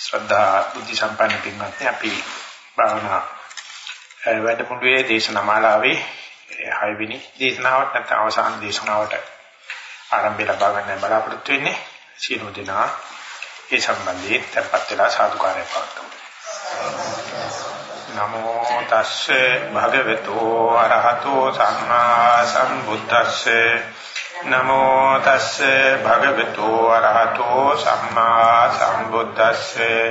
ශ්‍රද්ධා බුද්ධ සම්පන්න පින්වත්නි අපි භාවනා වැඩමුළුවේ දේශනා මාලාවේ 6 වෙනි දේශනාවට නැත්නම් අවසාන දේශනාවට ආරම්භය ලබා ගන්න බලාපොරොත්තු වෙන්නේ. සියලු දෙනා ඒ සම්බන්ධයෙන් tempත් වෙලා සාදුකාරය පවත්වමු. නමෝ තස්සේ භගවතු අරහතෝ සම්මා සම්බුද්දස්සේ නමෝ තස්සේ භගවතු අරහතෝ සම්මා සම්බුද්දස්සේ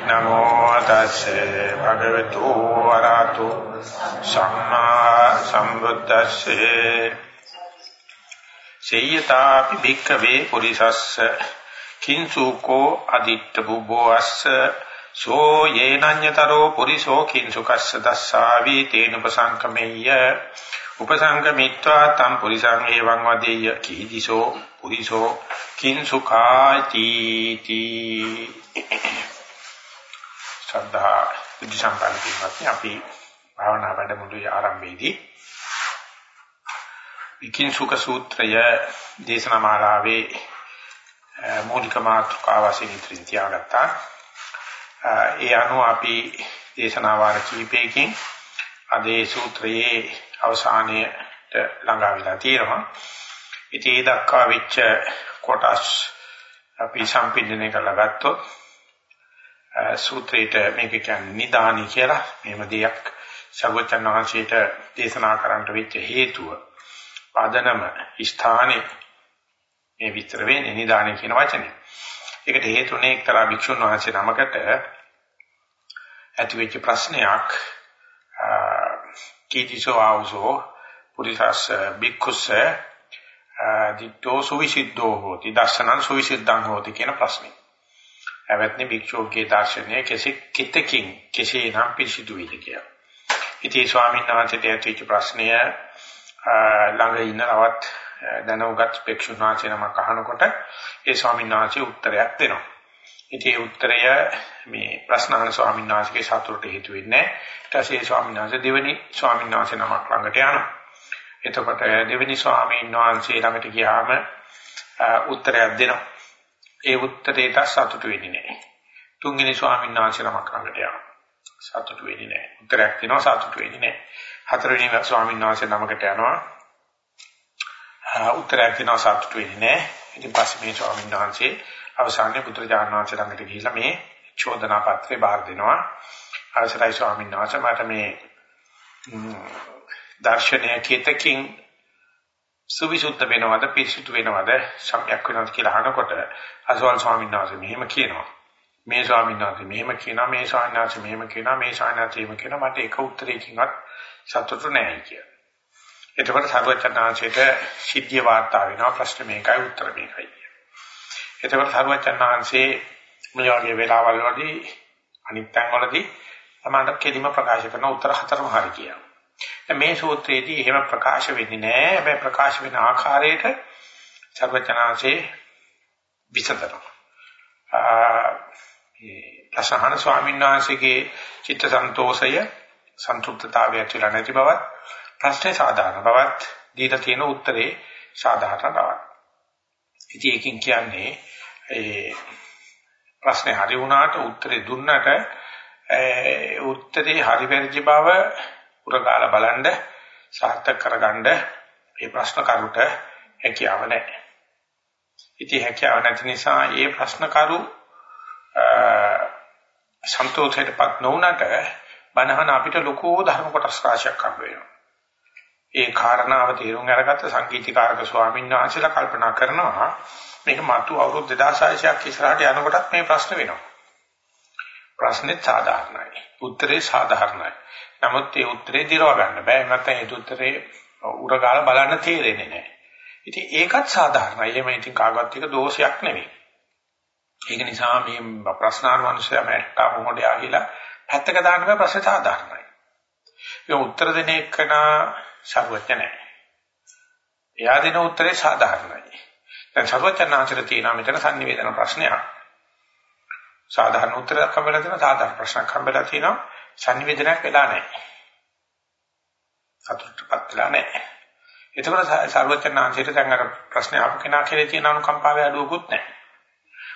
නමෝ තස්සේ භගවතු අරහතෝ සම්මා සම්බුද්දස්සේ සේයතාපි භික්ඛවේ පුරිසස්ස කිංසුකෝ අදිත්ත බුබ්බෝස්ස සෝ යේනඤ්‍යතරෝ පුරිසෝ කිංසුකස්ස දස්සාවි තේනුපසංකමෙය්‍ය උපසංගමිත්වා තම් පුරිසං එවං වදෙය්‍ය කීදිසෝ පුරිසෝ කිංසුඛාති තී ශ්‍රද්ධා බුද්ධ සම්පන්න අපි භාවනා වැඩමුළුවේ ආරම්භයේදී විකින්සුක සූත්‍රය දේශනා මාලාවේ මූලික මාතෘකාව වශයෙන් ඉදිරියට තියාගත්තා. ඒ අනුව අපි දේශනා වාර කිහිපයකින් අදේ සූත්‍රයේ අවසානයේට ළඟා වෙලා තියෙනවා. ඉතින් ඒ දක්වා වෙච්ච කොටස් අපි සම්පින්දනය කරලා ගත්තොත් සූත්‍රයට මේක කියන්නේ නිදානි කියලා. මේම දෙයක් සර්වචන් වහන්සේට දේශනා කරන්නට වෙච්ච හේතුව. පදනම ස්ථානේ මේ විතර වෙන්නේ නිදානි කියන වචනේ. ඒකට හේතුනේ එක්තරා භික්ෂුන් වහන්සේ නමකට ඇතිවෙච්ච ප්‍රශ්නයක් කීතිසෝ ආවසෝ පුරිසස් බික්ඛුස්ස දිට්ඨෝ සුවිසිද්ධෝ හෝති දර්ශනං සුවිසිද්ධං හෝති කියන ප්‍රශ්නේ. එවත්නි භික්ෂුවගේ දර්ශනය කෙසේ කිතකින් කෙසේ නම් පිරිසිදු වේද කියලා. ඉතින් ස්වාමීන් වහන්සේට ඇතිවෙච්ච ප්‍රශ්නය ළඟ ඉන්න රවත් දැනුගත් භික්ෂුන් වහන්සේ නමක් අහනකොට ඒ ස්වාමීන් වහන්සේ උත්තරයක් දෙනවා. ඉතින් ඒ උත්තරය මේ ප්‍රශ්න අහන ස්වාමීන් වහන්සේගේ සතුටට හේතු වෙන්නේ නැහැ. ඊට පස්සේ ස්වාමීන් වහන්සේ දෙවෙනි ස්වාමීන් වහන්සේ නමක් ළඟට යනවා. එතකොට දෙවෙනි ස්වාමීන් වහන්සේ ළඟට ගියාම උත්තරයක් දෙනවා. ඒ උත්තරේට සතුටු වෙන්නේ නැහැ. තුන්වෙනි ස්වාමීන් වහන්සේ නමක් ළඟට යනවා. සතුටු වෙන්නේ නැහැ. උත්තරයක් දෙනවා සතුටු වෙන්නේ නැහැ. හතරවෙනි ස්වාමීන් වහන්සේ නමකට යනවා. උත්තරයක් දෙනවා සතුටු වෙන්නේ නැහැ. ඉතින් පස්සේ මේ ස්වාමීන් වහන්සේ අවසානයේ බුදුරජාණන් වහන්සේ ළඟට ගිහිල්ලා මේ චෝදනා පත්‍රය බාර දෙනවා. අවසරයි ස්වාමීන් වහන්සේ මට මේ දර්ශනය කීතකින් සුවිසුද්ධ වෙනවද පිරිසුදු වෙනවද සම්‍යක් වෙනවද කියලා අහනකොට අසවල් ස්වාමීන් වහන්සේ මෙහෙම කියනවා. මේ ස්වාමීන් වහන්සේ මෙහෙම කියනවා මේ ස්වාමීන් වහන්සේ මෙහෙම කියනවා මේ ස්වාමීන් වහන්සේ මෙහෙම කියනවා මට එක උත්තරයකින්වත් සතුටු නැහැ කියලා. එතකොට සර්වචනාංශයට සිද්ධිය වාර්තා වෙනවා ප්‍රශ්න මේකයි උත්තර මේකයි. එතකොට සර්වචනාංශේ මේ වගේ වෙලාවල් වලදී අනිත් තැන් වලදී තමයි කෙලිම ප්‍රකාශ කරන උත්තර හතරම හරි කියනවා. මේ සූත්‍රයේදී එහෙම ප්‍රකාශ වෙන්නේ නැහැ. හැබැයි ප්‍රකාශ වෙන ආකාරයට සර්වචනාංශේ විසඳනවා. මේ ලසහන ස්වාමීන් වහන්සේගේ චිත්ත සන්තෝෂය සන්තුෂ්ඨතාවය ඇතිලා නැති බවත් ප්‍රශ්නේ සාධාරණ බවත් දීලා තියෙන උත්තරේ සාධාරණ බවත්. ඉතින් ඒකෙන් කියන්නේ ඒ ප්‍රශ්නේ හරි වුණාට උත්තරේ දුන්නට උත්තරේ හරි වැරදි බව උරගාලා බලන්න සාර්ථක කරගන්න මේ ප්‍රශ්න කරුට හැකියාව නැහැ. ඉතින් හැකියාව නැති නිසා මේ ප්‍රශ්න කරු සන්තෝෂයටපත් නොවුනට බණහන අපිට ලොකු ධර්ම කොටස් රාශියක් හම්බ වෙනවා. ඒ කාරණාව තේරුම් අරගත්ත සංකීර්තිකාරක ස්වාමීන් වහන්සේලා කල්පනා කරනවා මේක මතු අවුරුදු 2600ක් ඉස්සරහට යනකොටත් මේ ප්‍රශ්න වෙනවා. ප්‍රශ්නේ සාධාරණයි. උත්තරේ සාධාරණයි. නමුත් ඒ උත්තරේ දිරව ගන්න බෑ. නැත්නම් ඒ උත්තරේ උරගාලා බලන්න තේරෙන්නේ නැහැ. ඉතින් ඒකත් සාධාරණයි. එහෙම ඉතින් කාගවත් එක දෝෂයක් නෙවෙයි. ඒක නිසා මේ ප්‍රශ්නාන මිනිස්සයා මෑට්ටා මොහොඩේ ආගිලා පැත්තක දාන්න බෑ ප්‍රශ්නේ සාධාරණයි. ඒ උත්තර දෙන එකන සර්වඥ නැහැ. එයා දෙන උත්තරේ සාධාරණයි. දැන් සර්වඥාන්තර තියෙනවා මෙතන sannivedana ප්‍රශ්නයක්. සාධාරණ උත්තරයක් හම්බෙලා තියෙනවා සාධාරණ ප්‍රශ්නයක් හම්බෙලා තියෙනවා sannivedanaක් වෙලා නැහැ. සතුටටපත් වෙලා නැහැ. එතකොට සර්වඥාන්තයට දැන් අර ප්‍රශ්නේ ආපු කෙනා කෙරේ තියෙන අනුකම්පාවේ අඩුවකුත් නැහැ.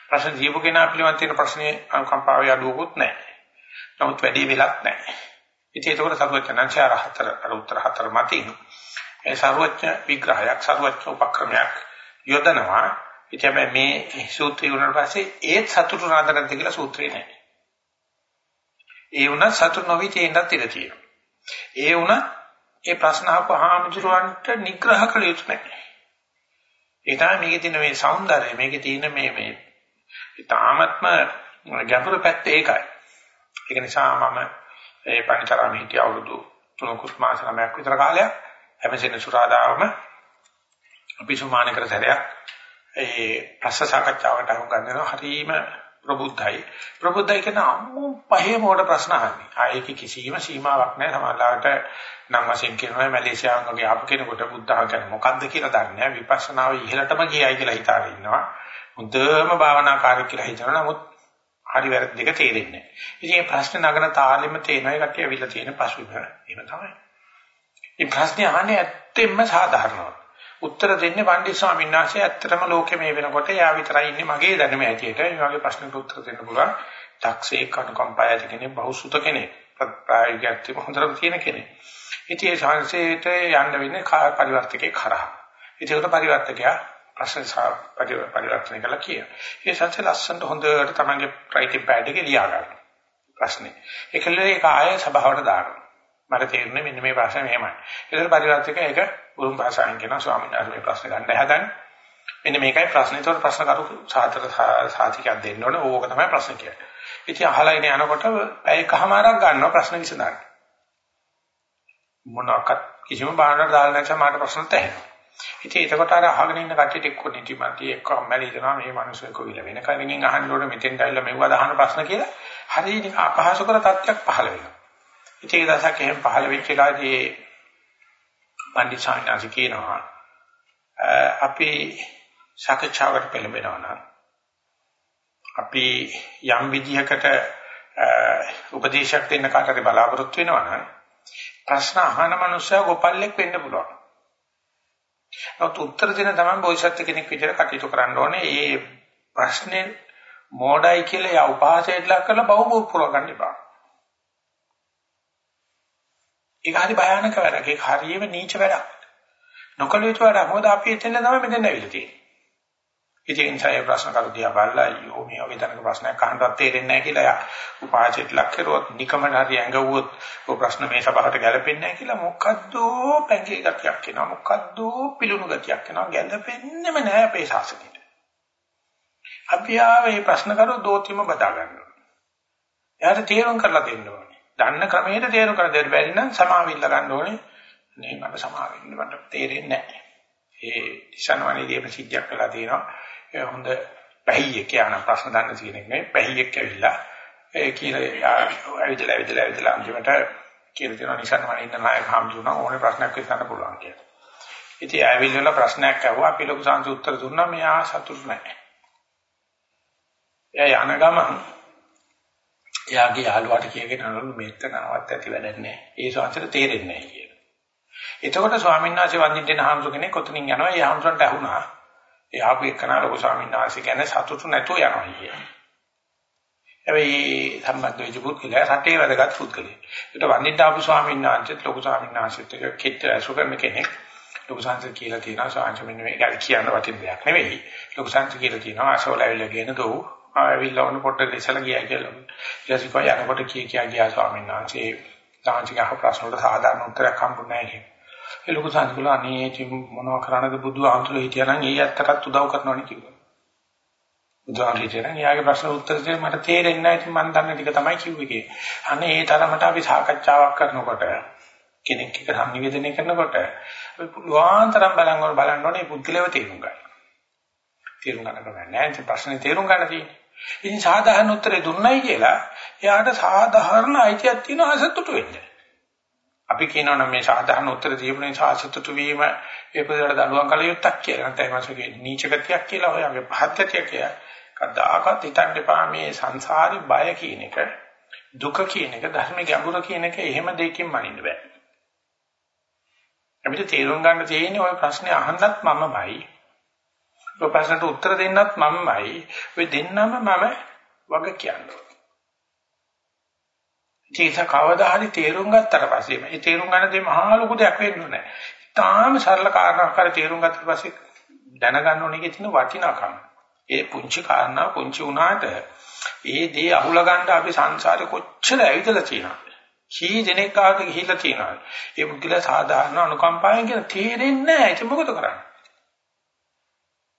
ප්‍රශ්න දීපු කෙනා පිළිබඳ තියෙන ප්‍රශ්නේ අනුකම්පාවේ අඩුවකුත් නැහැ. නමුත් වැඩි වෙලක් නැහැ. ඉතින් ඒකෝර සර්වඥාන්සේ අර හතර අර උත්තර හතර මතින් ඒ සර්වඥ විග්‍රහයක් සර්වඥ උපක්‍රමයක් යොදනවා. ඉතින් මේ සූත්‍රය උනාට පස්සේ ඒත් සතුටු නාදකට කියලා සූත්‍රේ නැහැ. ඒ වුණත් සතුට නොවි තේන්නත් ඉඩ තියෙනවා. ඒ වුණත් ඒ ප්‍රශ්න අහපු හාමුදුරුවන්ට නිග්‍රහ කළ යුතු නැහැ. ඒ තමයි මේකේ තියෙන මේ సౌందර්යය මේකේ තියෙන මේ මේ ඊටාත්ම ගැඹුරු පැත්ත ඒකයි. ඒක නිසා මම ඒ පණිතරම හිටිය අවුරුදු තුනකුත් මාස නමයක් විතර කාලයක්. හැමසෙන සුරාදාවම අපි සුමානකර සැරයක් ඒ ප්‍රශ්න සාකච්ඡාවට අහු ගන්නවා හරීම ප්‍රබුද්ධයි. ප්‍රබුද්ධයි කියන අම්මු පහේ මොඩ ප්‍රශ්න අහන්නේ. ආ ඒක කිසිම සීමාවක් නැහැ. සමහරවිට නම් වශයෙන් කියනවා මැලේසියාවන් වගේ ආපු කෙනෙකුට බුද්ධහ කියන්නේ මොකද්ද කියලා දන්නේ නැහැ. විපස්සනාව ඉහළටම ගියයි කියලා හිතාගෙන ඉන්නවා. මුදම භාවනාකාරී කියලා හිතනවා. නමුත් හරි වැරදි දෙක තේරෙන්නේ නැහැ. ඉතින් මේ ප්‍රශ්න නගන තාලෙම තේනවා කට්ටිය අවිලා තියෙන පසුබිම. එහෙම තමයි. මේ ප්‍රශ්නේ අහන්නේ ඇත්තෙන්ම සාධාරණව. උත්තර දෙන්නේ පණ්ඩිත ස්වාමීන් වහන්සේ ඇත්තටම ලෝකෙ මේ වෙනකොට යා විතරයි ඉන්නේ මගේ දැනුම ඇටියට. මේ වගේ ප්‍රශ්නකට උත්තර දෙන්න පුළුවන්. දක්ෂයෙක් අනුකම්පාය ඇති කෙනෙක් බහුසුත කෙනෙක්. ප්‍රායෝගිකත්වය හොඳට තියෙන කෙනෙක්. ඉතින් ඒ සංසේත යන්න වෙන්නේ පරිවර්තකේ කරා. ඉතින් ඒක පරිවර්තකයා ප්‍රශ්න පරිවර්තනය කළා කිය. ඒ සත්‍ය ලස්සනට හොඳට තමන්ගේ රයිටින් පෑඩ් එකේ ලියා ගන්න. ප්‍රශ්නේ. ඒකල ඒක ආයෙ සභාවට දානවා. මට තේරුනේ මෙන්න මේ ප්‍රශ්නේ මෙහෙමයි. ඒතර පරිවර්තක ඒක උරුම භාෂාවෙන් කියන ස්වාමීන් වහන්සේ මේ ප්‍රශ්න ගන්න හදන්නේ. මෙන්න මේකයි ප්‍රශ්නේ. ඒතර ප්‍රශ්න කරු සාතර සාතිකයක් දෙන්න ඕනේ. ඕක තමයි ප්‍රශ්න කියන්නේ. ඉතින් අහලා ඉන්නේ යනකොට පැයකමාරක් ගන්නවා ප්‍රශ්න විසඳන්න. මොනවාක්වත් කිසිම බාහනකට දාලා නැත්නම් මට ප්‍රශ්න තැහෙනවා. ඉතින් එතකොට අර අහගෙන ඉන්න කට්ටියට එක්ක නිදිමත එක්ක අම්මැලි හිතනවා මේ මිනිස්සු එක්ක විල වෙන කෙනකින් අහන්න ඕනේ මෙතෙන් ඇවිල්ලා මෙව්වා දහන ප්‍රශ්න කියලා හරිය නිකන් අපහසු කර තත්ත්වයක් පහළ වෙනවා. ඉතින් ඒ දවසක් එහෙම පහළ වෙච්ච කාලේ පණ්ඩිත සාමිනාසි කියනවා අපි සාකච්ඡාවට පෙළඹෙනවා නම් අපි යම් විදිහකට උපදේශයක් දෙන්න කාටද බලාපොරොත්තු වෙනවා නම් ප්‍රශ්න අහන මනුස්සයා ගොපල්ලෙක් වෙන්න පුළුවන්. නමුත් උත්තර දෙන තමයි බෝසත්ත්ව කෙනෙක් විදිහට කටයුතු කරන්න ඕනේ. ඒ ප්‍රශ්නේ මෝඩයි කියලා යා උපාසයට ලක් කරලා බහුබෝ පුරව ගන්න එපා. ඒක හරි භයානක වැඩක්. ඒක හරියම නීච වැඩක්. නොකල යුතු වැඩක්. මොකද අපි එතන තමයි මෙතෙන් ඇවිල්ලා තියෙන්නේ. ඉතින් ඒ ප්‍රශ්න කරු දිහා බලලා යෝ මේ වගේ තනක ප්‍රශ්නයක් අහන්නවත් තේරෙන්නේ නැහැ කියලා යා උපාචිත ලක් කරුවොත් නිකමන හරි ඇඟවුවොත් ඔය ප්‍රශ්න මේ සභාවට ගැලපෙන්නේ නැහැ කියලා මොකද්ද පැංගේ ගතියක් එනවා මොකද්ද පිලුණු ගතියක් එනවා ගැලපෙන්නේම නැහැ අපේ ශාසනයට. අපි ආවේ ප්‍රශ්න කරු දෝතිම බදා ගන්නවා. එයාට තේරුම් කරලා දෙන්න ඕනේ. දන්න ක්‍රමයට තේරුම් කරලා දෙන්න බැරි නම් සමාවිල්ල ගන්න ඕනේ. නේ මට සමාවෙන්න මට තේරෙන්නේ නැහැ. ඒ ඉෂානවනේදී ප්‍රසිද්ධියක් කළා තියෙනවා. හොඳ පැහියෙක් යන ප්‍රශ්න දන්න තියෙන එක නෙවෙයි පැහියෙක් ඇවිල්ලා ඒ කියලා ඇවිදලා ඇවිදලා ඇවිදලා අන්තිමට කියලා දෙනවා නිසන්ම ඉන්න නායක හම්දුනා ඕනේ ප්‍රශ්නයක් විසඳන්න පුළුවන් කියලා. ඉතින් ඇවිල්ලා ප්‍රශ්නයක් අහුවා අපි ලොකු සංසු උත්තර දුන්නා මෙයා සතුටු නැහැ. එයා යන ගමන් එයාගේ යාළුවාට කියගෙන අනුරු මෙතනවත් ඇති වැඩක් නැහැ. ඒ සංසතට තේරෙන්නේ නැහැ කියලා. එතකොට ස්වාමීන් වහන්සේ වන්දින්න දෙන හාමුදුර කෙනෙක් කොතනින් යනවා? ඒ හාමුදුරන්ට අහුණා. ඒ ආපු එකන ලොකු ස්වාමීන් වහන්සේ කියන්නේ සතුටු නැතුව යනවා කියන්නේ. හැබැයි සම්බන්ධ වෙච්ච පුද්ගලයා රටේ වැඩගත් පුද්ගලයෙක්. ඒකට වන්දින්න ආපු ස්වාමීන් වහන්සේත් ලොකු ස්වාමීන් වහන්සේත් එක කිත් ඇසුරන කෙනෙක්. ලොකු සංසය කියලා තියෙනවා සාංශ මෙන්න මේක කියන්න වටින දෙයක් නෙවෙයි. ලොකු සංසය කියලා තියෙනවා අසවල ඇවිල්ලා කියන දෝ ආවිල්ලා වුණ පොට්ට ඉස්සලා ගියා කියලා. ඊට පස්සේ යනකොට කී කියා ගියා ස්වාමීන් වහන්සේ සාංශික අහ ප්‍රශ්න වලට සාධාරණ උත්තරයක් හම්බුනේ නැහැ. ඒ ලොකු සංස්කෘල අනේ ඉතින් මොනවා කරන්නද බුදු ආමතුරු හිටියනම් ඒ ඇත්තටත් උදව් කරනවනේ කිව්වා. බුදුහාම හිටියනම් එයාගේ ප්‍රශ්න උත්තර දෙන්න මට තේරෙන්නේ නැහැ ඉතින් මම දන්න ටික තමයි කිව්වේ කියේ. අනේ ඒ තරමට අපි සාකච්ඡාවක් කරනකොට කෙනෙක් එක්ක සංනිවේදනය කරනකොට අපි පුළුවන් තරම් බලන් බලන්න ඕනේ පුද්ගලයව තේරුම් ගන්න. තේරුම් ගන්න බෑ නෑ ප්‍රශ්නේ තේරුම් ගන්න තියෙන්නේ. ඉතින් සාධාරණ උත්තරේ දුන්නයි කියලා එයාට සාධාරණ අයිතියක් තියෙනවා අසතුටු වෙන්න. අපි කියනවා නම් මේ සාධාරණ උත්තර දීපු නිසා අසතුටු වීම ඒ පුදුරට දඬුවම් කළ යුත්තක් කියලා. නැත්නම් මාසකේ නීච ගතියක් කියලා ඔයගේ පහත් ගතියක් කියලා. කවදාකවත් හිතන්න එපා මේ සංසාරි බය කියන එක, දුක කියන එක, ධර්ම ගැඹුර කියන එක එහෙම දෙයකින් මනින්න බෑ. අපිට තේරුම් ගන්න තියෙන්නේ ওই ප්‍රශ්නේ අහන්නත් මමමයි. ඔය ප්‍රශ්නට උත්තර දෙන්නත් මමමයි. ඔය දෙන්නම මම වග කියනවා. ඒක කවදා හරි තේරුම් ගත්තට පස්සේ මේ තේරුම් ගන්න දේ මහා ලොකු දෙයක් වෙන්නේ නැහැ. තාම සරල කාරණාවක් කර තේරුම් ගත්තට පස්සේ දැනගන්න ඕනේ එකේ තියෙන වටිනාකම. ඒ පුංචි කාරණා පුංචි වුණාට ඒ දේ අහුලා ගන්න අපි සංසාරේ කොච්චර ඇවිදලා තියෙනවද? කී දෙනෙක් ආවද ගිහිල්ලා තියෙනවද? ඒ පුද්ගලයා සාධාරණ අනුකම්පාවෙන් කියන තේරෙන්නේ නැහැ. ඒක මොකද කරන්නේ?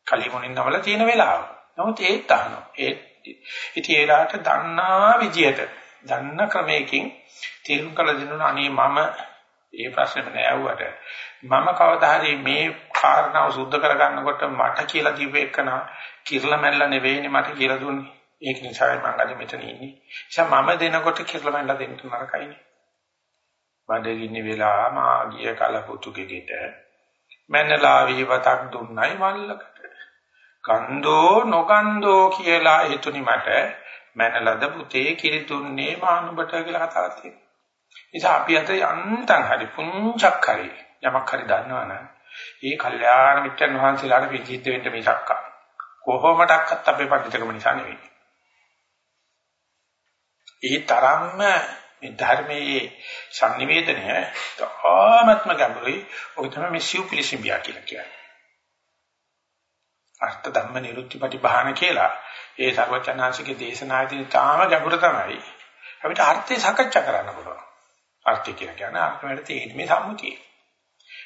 කලිමුණින් නමල තියෙන වෙලාව. නමුත් ඒත් අහනවා. ඒ ඉතින් ඒලාට දන්නා විදියට දන්න ක්‍රමයකින් තේරුම් කළ දෙනවා අනේ මම ඒ ප්‍රශ්නෙම නෑවුවට මම කවදා හරි මේ කාරණාව සුද්ධ කරගන්නකොට මට කියලා දීපේකන කිරලා මැල්ලා නෙවෙයිනේ මට කියලා දුන්නේ. ඒක නිසා මම අද මෙතන ඉන්නේ. නිසා මම දෙනකොට කිරලා මැල්ලා දෙන්න නරකයිනේ. බඩගිනි වෙලා මා ගිය කලපුතුගෙගෙට මැනලා විවතක් දුන්නයි මල්ලකට. කන්දෝ නොකන්දෝ කියලා හිතුනි මට මැනලද පුතේ කිරි දුන්නේ මානුබට කියලා කතාවක් තියෙනවා. නිසා අපි අත යන්තම් හරි පුංචක් හරි යමක් හරි දන්නවනම් ඒ කල්යාණ මිත්‍රන් වහන්සේලාට පිළිහිද්ද වෙන්න මිසක් කොහොමඩක්වත් අපේ පඬිතුකම නිසා නෙවෙයි. ඒ තරම්ම මේ ධර්මයේ sannivedanaය තාමත්ම ගැඹුරුයි. ඔය තමයි මේ සිව්පිලිසිම්බියා කියලා කියන්නේ. අර්ථ ධම්ම නිරුත්තිපටි බහන කියලා ඒ සර්වචනාංශිකේ දේශනාදී තාම ගැඹුරු තමයි. අපිට අර්ථය සාකච්ඡා කරන්න පුළුවන්. අර්ථය කියලා කියන්නේ අර්ථයට තේරීමේ සම්මුතිය.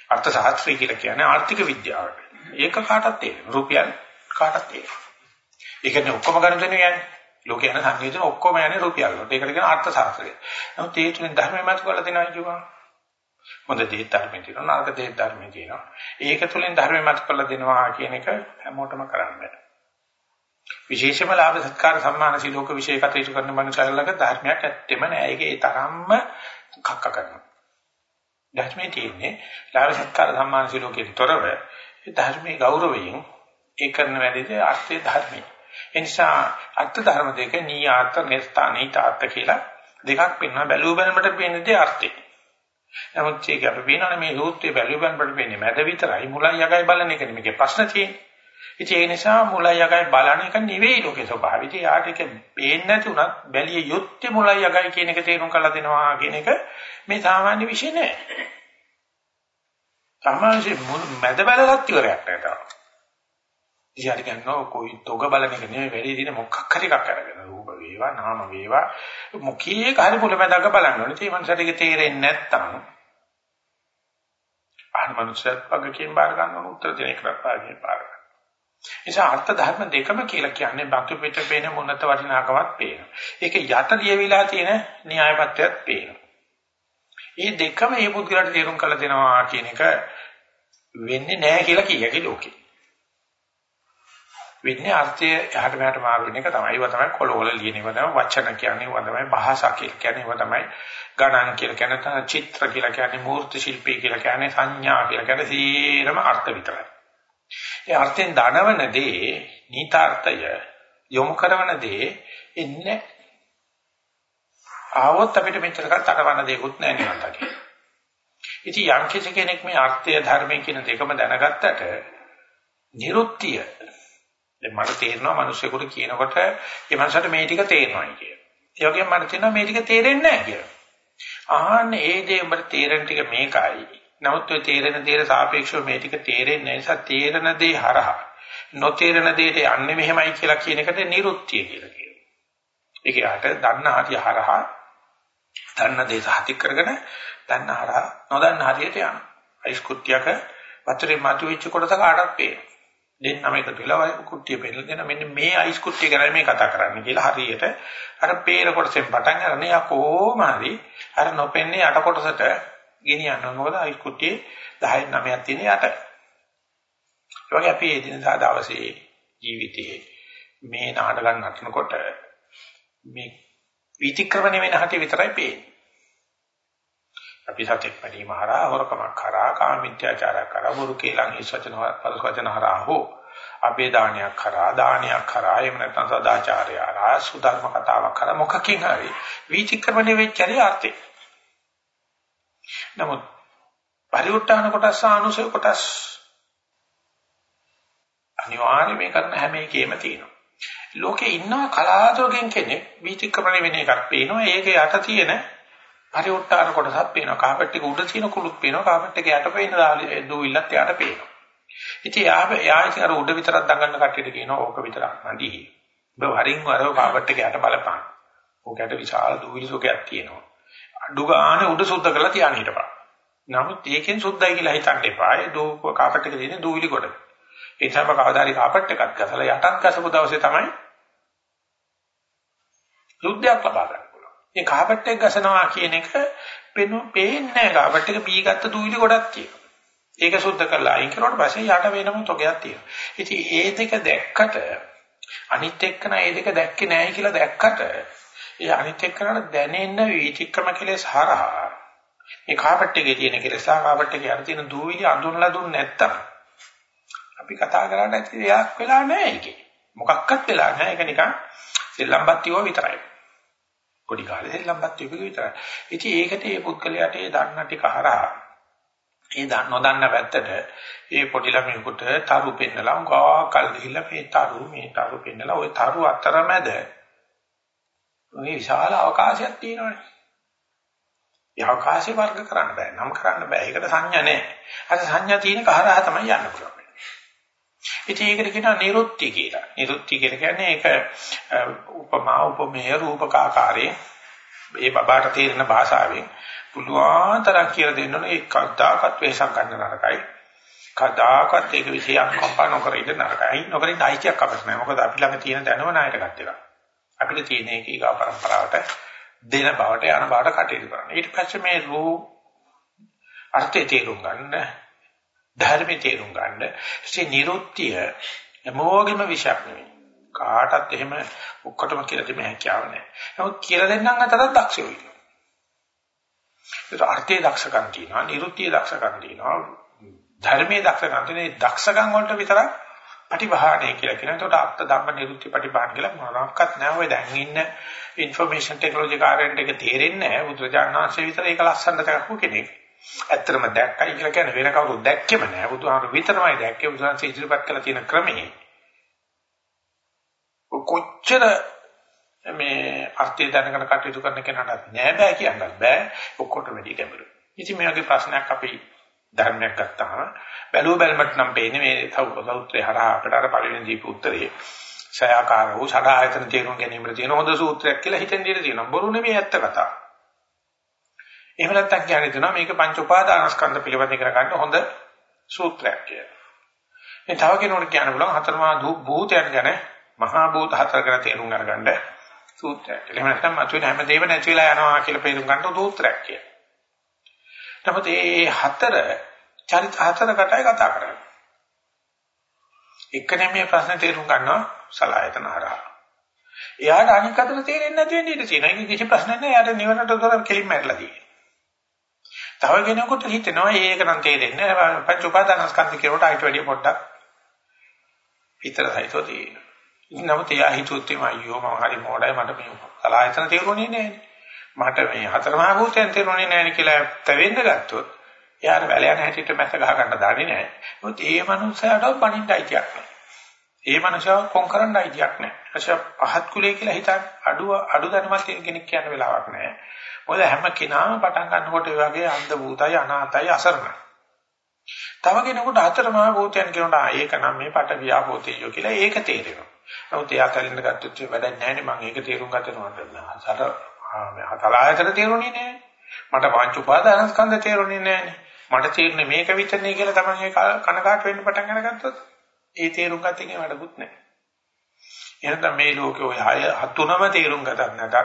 අර්ථ ශාස්ත්‍රය කියලා කියන්නේ ආර්ථික විද්‍යාවට. ඒක කාටත් තේරෙනවා. රුපියල් කාටත් තේරෙනවා. ඒකනේ ඔක්කොම ගන්න දෙන්නේ යන්නේ. ලෝකේ යන සංකේතන ඔක්කොම යන්නේ රුපියල් වලට. ඒකට කියන අර්ථ ශාස්ත්‍රය. නමුත් ඒ තුලින් ධර්මය මත කරලා දෙනවා කියනවා. හොඳ දේ ධර්මයේ තියෙනවා නරක දේ ධර්මයේ තියෙනවා. ඒක තුලින් ධර්මය මත කරලා දෙනවා කියන එක හැමෝටම කරන්න බෑ. විශේෂම ලාභ සත්කාර සම්මාන සිලෝක විශේෂ කටයුතු කරන මනුස්සයලක ධර්මයක් ඇත්තෙම නෑ. ඒක ඒ තරම්ම කක්ක කරනවා. ධර්මයේ තියෙන්නේ ලාභ සත්කාර සම්මාන සිලෝකයෙන් තොරව ඒ ධර්මයේ ගෞරවයෙන් ඒ කරන වැඩේදී අර්ථය ධර්මයේ. ඒ නිසා අර්ථ ධර්ම දෙක නීයාර්ථ නිස්ථානීතාර්ථ කියලා දෙකක් පෙන්වන බැලුව බැලමට පෙන්නේ අර්ථය. නමුත් ඒක අපි පේනවනේ මේ සූත්‍රයේ බැලුව බැලමට පෙන්නේ මැද විතරයි මුලයි යකයි බලන එක නෙමෙයි ප්‍රශ්න තියෙන්නේ. ඉතින් ඒ නිසා මුලයි යකයි බලන එක නෙවෙයි ලෝකේ ස්වභාවය. ඉතින් යාට ඒක පේන්නේ නැති උනත් බැලිය යුත්තේ මුලයි යකයි කියන එක තේරුම් කරලා දෙනවා කියන එක මේ සාමාන්‍ය විෂය නෑ. සාමාන්‍ය මැද බලලත් ඉවරයක් නෑ තාම. ඉතින් කියනවා કોઈ තොග බලන එක නෙවෙයි වැඩි දින මොකක් හරි එකක් අරගෙන රූප වේවා නාම වේවා මොකීක හරි මුලමඳාක බලන්න ඕනේ. ඒ මනසට ඒක තේරෙන්නේ නැත්තම් අහන මනුස්සයත් වගකීම් බාර ගන්න ඕන උත්තර දෙන එකට පාගෙන පාර ගන්න. නිසා අර්ථ ධර්ම දෙකම කියලා කියන්නේ බක්ක පිට පේන මොනත වටිනාකමක් පේනවා. ඒක යට ලියවිලා තියෙන න්‍යායපත්‍යයක් පේනවා. මේ දෙකම මේ පුද්ගලට තේරුම් කරලා දෙනවා කියන එක වෙන්නේ නැහැ කියලා කියකි ලෝකේ. වෙන්නේ අර්ථය එහාට මෙහාට මාරු වෙන එක තමයි. ඒවා තමයි කොළවල ලියන ඒවා තමයි වචන කියන්නේ. ඒවා තමයි භාෂා කියලා කියන්නේ. ඒවා තමයි ගණන් කියලා කියන්නේ. චිත්‍ර කියලා කියන්නේ. මූර්ති ශිල්පී කියලා කියන්නේ. සංඥා කියලා කියන්නේ. සීරම අර්ථ විතරයි. ඒ අර්ථෙන් දනවන දේ නීතාර්ථය යොමු කරන දේ ඉන්නේ ආවොත් අපිට මෙච්චරකට අටවන්න දෙයක්වත් නැහැ නිවන් දකින්න. ඉතින් යම් කිසි කෙනෙක් මේ අර්ථය ධර්මය කියන දෙකම දැනගත්තට නිරුක්තිය දැන් මට තේරෙනවා මිනිස්සුෙකුට කියනකොට ඒ මනසට මේ ටික තේරෙනවායි කිය. ඒ වගේම මට තේරෙනවා මේ ටික තේරෙන්නේ නැහැ කියලා. ආහන්නේ ඒ දේ උඹට තේරෙන ටික මේකයි. නමුත් ඔය තේරෙන දේට සාපේක්ෂව මේ ටික තේරෙන්නේ නිසා තේරෙන දේ හරහා නොතේරෙන දේට යන්නේ මෙහෙමයි කියලා කියන එකට නිරුක්තිය කියලා කියනවා. ඒක යාට දන්න හරිය හරහා දන්න දේ සාතික කරගෙන දන්න හරහා නොදන්න හරියට යනවා. අයිස් කුට්ටියක වතුරේ මතුවෙච්ච කොටස කාටවත් පේනවා. දෙන්නම එකතු වෙලා කුට්ටිය පෙන්නලා දෙන මෙන්න මේ අයිස් කුට්ටිය ගැන මේ කතා කරන්න කියලා හරියට අර පේන කොටසෙන් පටන් අරගෙන යා කොහොම හරි අර නොපෙන්නේ යට කොටසට ගෙනියනවා මොකද අයිස් කුට්ටියේ 10 9ක් තියෙන යට. ඒ වගේ අපි එදිනදා දවසේ ජීවිතයේ මේ නාටකම් නටනකොට මේ විතික්‍රමණය වෙන හැටි විතරයි පේන්නේ. අපි සතෙක් පැලීම හරහා හොරකමක් හරහා කාමීත්‍යාචාරයක් කරා බොරු කේලම් හිස්වචන පරස්වචන හරහා හෝ අබේදානයක් හරහා දානයක් හරහා එහෙම නැත්නම් සදාචාරය හරහා සුධර්ම කතාවක් හරහා මොකකින් හරි වීතික්‍රමණය වෙච්ච හරි ආර්ථේ නමුත් පරිඋත්තාන කොටස අනුසය කොටස් අනිවාර්යයෙන් මේ කරන හැම එකෙම තියෙනවා. ලෝකේ ඉන්න කලාතුරකින් කෙනෙක් වීතික්‍රමණය වෙන එකක් පේනවා. ඒක යට තියෙන පරිඋත්තාන කොටසක් පේනවා. කාපට් එක උඩ තියෙන කුළුත් පේනවා. කාපට් එක යට පේන දූවිල්ලත් යට පේනවා. ඉතින් යා යා ඉතින් අර උඩ විතරක් දඟන්න කට්ටියට කියනවා ඕක විතරක් නැදි. ඔබ වරින් වර කාපට් එක යට බලපන්. ඕකට විශාල දූවිලි සුකයක් තියෙනවා. අඩු ගානේ උඩ සුද්ධ කරලා තියාගෙන හිටපන්. නමුත් ඒකෙන් සුද්ධයි කියලා හිතන්න එපා. ඒ දූ කාපට් එකේ තියෙන දූවිලි කොට. ඒ නිසා අප කවදාරි කාපට් එකක් ගසලා යටත් ගසපු දවසේ තමයි සුද්ධයක් ලබා ගන්න පුළුවන්. මේ කාපට් එක ගසනවා කියන එක පෙනු පේන්නේ නැහැ. කාපට් එක පීගත්ත දූවිලි කොටක් තියෙනවා. ඒක සුද්ධ කරලා අයින් කරුවාට පස්සේ යට වෙනම තොගයක් තියෙනවා. ඉතින් ඒ දෙක දැක්කට අනිත් එක්කන ඒ දෙක දැක්කේ නැහැ කියලා දැක්කට ඒ අනිත් එක්කනට දැනෙන්න විචක්‍රම කෙලෙස් හරහා මේ කාපට් එකේ තියෙන කෙලෙස් සහ කාපට් එකේ අර තියෙන දූවිලි අඳුනලා දුන්නේ නැත්තම් අපි කතා කරන්නේ නැති දෙයක් වෙලා නැහැ ඒකේ. මොකක්වත් වෙලා නැහැ. ඒක නිකන් සෙල්ලම්පත්තියව විතරයි. පොඩි කාලේ සෙල්ලම්පත්තියක විතරයි. ඉතින් ඒකට මේ පුද්ගලයාට ඒ දන්න ටික හරහා ඒ නොදන්න පැත්තට ඒ පොඩි ළමයෙකුට තරු පෙන්නලා උගා කල් ගිහිල්ලා මේ තරු මේ තරු පෙන්නලා ওই තරු අතරමැද මේ විශාල අවකාශයක් තියෙනවානේ. ඒ අවකාශය වර්ග කරන්න බෑ. නම් කරන්න බෑ. ඒකට සංඥා නැහැ. අර සංඥා තියෙන කහරහ තමයි යන්න පුළුවන්. ඉතින් ඒකට කියනවා නිරුත්ති කියලා. නිරුත්ති කියලා කියන්නේ ඒක උපමා උපමේය රූපකාකාරයේ මේ බබාට තේරෙන භාෂාවෙන් පුළුවන් තරම් කියලා දෙන්න ඕනේ ඒක කද්දාකත් වෙසක් ගන්න නරකයි. කද්දාකත් ඒක විශේෂ කම්පා නොකර ඉඳ නරකයි. නොකර ඉඳ අයිතියක් අපිට නැහැ. මොකද අපි ළඟ තියෙන දැනුම ණයට ගන්න එක. අපිට තියෙන එක ඊගා પરම්පරාවට දෙන බවට යන බවට කටයුතු කරන්න. ඊට පස්සේ මේ රූප අර්ථය තේරුම් ගන්න ධර්මයේ තේරුම් ගන්න. ඉතින් නිරුත්‍ය හැමෝගෙම විශයක් නෙවෙයි. කාටත් එහෙම ඔක්කොටම කියලා දෙන්න හැකියාව නැහැ. නමුත් කියලා දෙන්නම් අතරත් දක්ෂයෝ ඉන්නවා. ඒක අර්ථයේ දක්ෂකම් තියෙනවා, නිරුත්‍ය දක්ෂකම් තියෙනවා, ධර්මයේ දක්ෂකම් තියෙනවා. දක්ෂකම් වලට විතරක් පටිභාණය කියලා කියනවා. ඒකට අර්ථ ධම්ම නිරුත්‍ය පටිභාණ කියලා මොනවාක්වත් නැහැ. ඔය දැන් ඉන්න ইনফরমේෂන් ටෙක්නොලොජි කාර්යයන්ට ඒක තේරෙන්නේ නැහැ. බුදුරජාණන් වහන්සේ විතර ඒක ලස්සනට කරපු කෙනෙක්. ඇත්තටම දැක්කයි කියලා කියන්නේ වෙන කවුරුත් දැක්කෙම නෑ. බුදුහාමුදුරු විතරමයි දැක්කේ. බුදුහන්සේ ඉදිරිපත් කළ තියෙන ක්‍රමයේ. කොච්චර මේ අර්ථය දැනගෙන කටයුතු කරන කෙනාට නෑ බෑ කියන්නත් බෑ. ඔක්කොට වැඩි ගැඹුරු. ඉතින් මේ වගේ ප්‍රශ්නයක් අපි ධර්මයක් ගත්තාම බැලුව බැලමට නම් පේන්නේ මේ සෞත්‍රේ හරහා අපිට අර පළවෙනි දීපු උත්තරේ සයාකාර වූ සඩායතන තේරුම් ගැනීමට තියෙන හොඳ සූත්‍රයක් කියලා හිතෙන් දෙන්න තියෙනවා. බොරු නෙමෙයි ඇත්ත කතාව. එහෙම නැත්නම් කියන්නේ දෙනවා මේක පංච උපාදානස්කන්ධ පිළිබඳ ඉගෙන ගන්න හොඳ සූත්‍රයක් කියලා. මේ තව කෙනෙකුට කියන්න පුළුවන් හතරමා භූතයන් ගැන මහා භූත හතර ගැන තේරුම් අරගන්න සූත්‍රයක්. එහෙම නැත්නම් මතුවෙන හැමදේම නැති වෙලා යනවා කියලා තේරුම් ගන්න සූත්‍රයක් කියලා. නමුත් මේ හතර චරිත හතරකටයි කතා කරන්නේ. එක්කනේ මේ ප්‍රශ්නේ තේරුම් ගන්නවා සලායතන හරහා. එයාට අනික් අතට තේරෙන්නේ නැති වෙන්නේ ඊට තියෙනවා. ඒක කිසි ප්‍රශ්නයක් නෑ. එයාට නිවනට දොර කෙලින්ම ඇරලා තියෙන්නේ. තව කෙනෙකුට හිතෙනවා ඒක නම් තේරෙන්නේ නැහැ. පංච උපාදානස්කන්ධ කියනකොට අයිට වැඩිය පොඩ්ඩක් විතර හිතෝ තියෙනවා. ඉතින් නමුත් එයා හිතුවත් එම අයියෝ මම හරි මොඩයි මට මේ කලායතන තේරුණේ නැහැ. මට මේ හතර මහා භූතයන් තේරුණේ නැහැ කියලා තවෙන්න ගත්තොත් එයාට වැල යන හැටියට මැස්ස ගහ ගන්න දන්නේ නැහැ. මොකද ඒ මනුස්සයාට පණින්න අයිතියක් නැහැ. ඒ මනුස්සයා කොන් කරන්න අයිතියක් නැහැ. අශා පහත් කුලයේ කියලා හිතන්න අඩුව අඩු දැනුමක් තියෙන කෙනෙක් කියන වෙලාවක් නැහැ. මොකද හැම කෙනාම පටන් ගන්නකොට ඒ වගේ අන්ධ භූතයි අනාතයි අසරණයි. තව කෙනෙකුට අතරමහා භූතයන් කියනවා ඒක නම් මේ පට වියාපෝතේයෝ කියලා ඒක තේරෙනවා. නමුත් එයා කලින් ගත්තොත් වැඩක් නැහැ නේ මම ඒක තේරුම් ගත්තේ නෝට. සතර හතලායතර තේරුණේ නැහැ. මට පංච උපාදානස්කන්ධ තේරුණේ නැහැ. මට තේරුනේ මේක විතරනේ කියලා තමයි කනකාට වෙන්න පටන් අරගත්තොත් ඒ තේරුම් ගන්න එකේ වැඩකුත් නැහැ. එහෙනම් මේ ලෝකේ ඔය හය හතුනම තේරුම් ගතත් නැතත්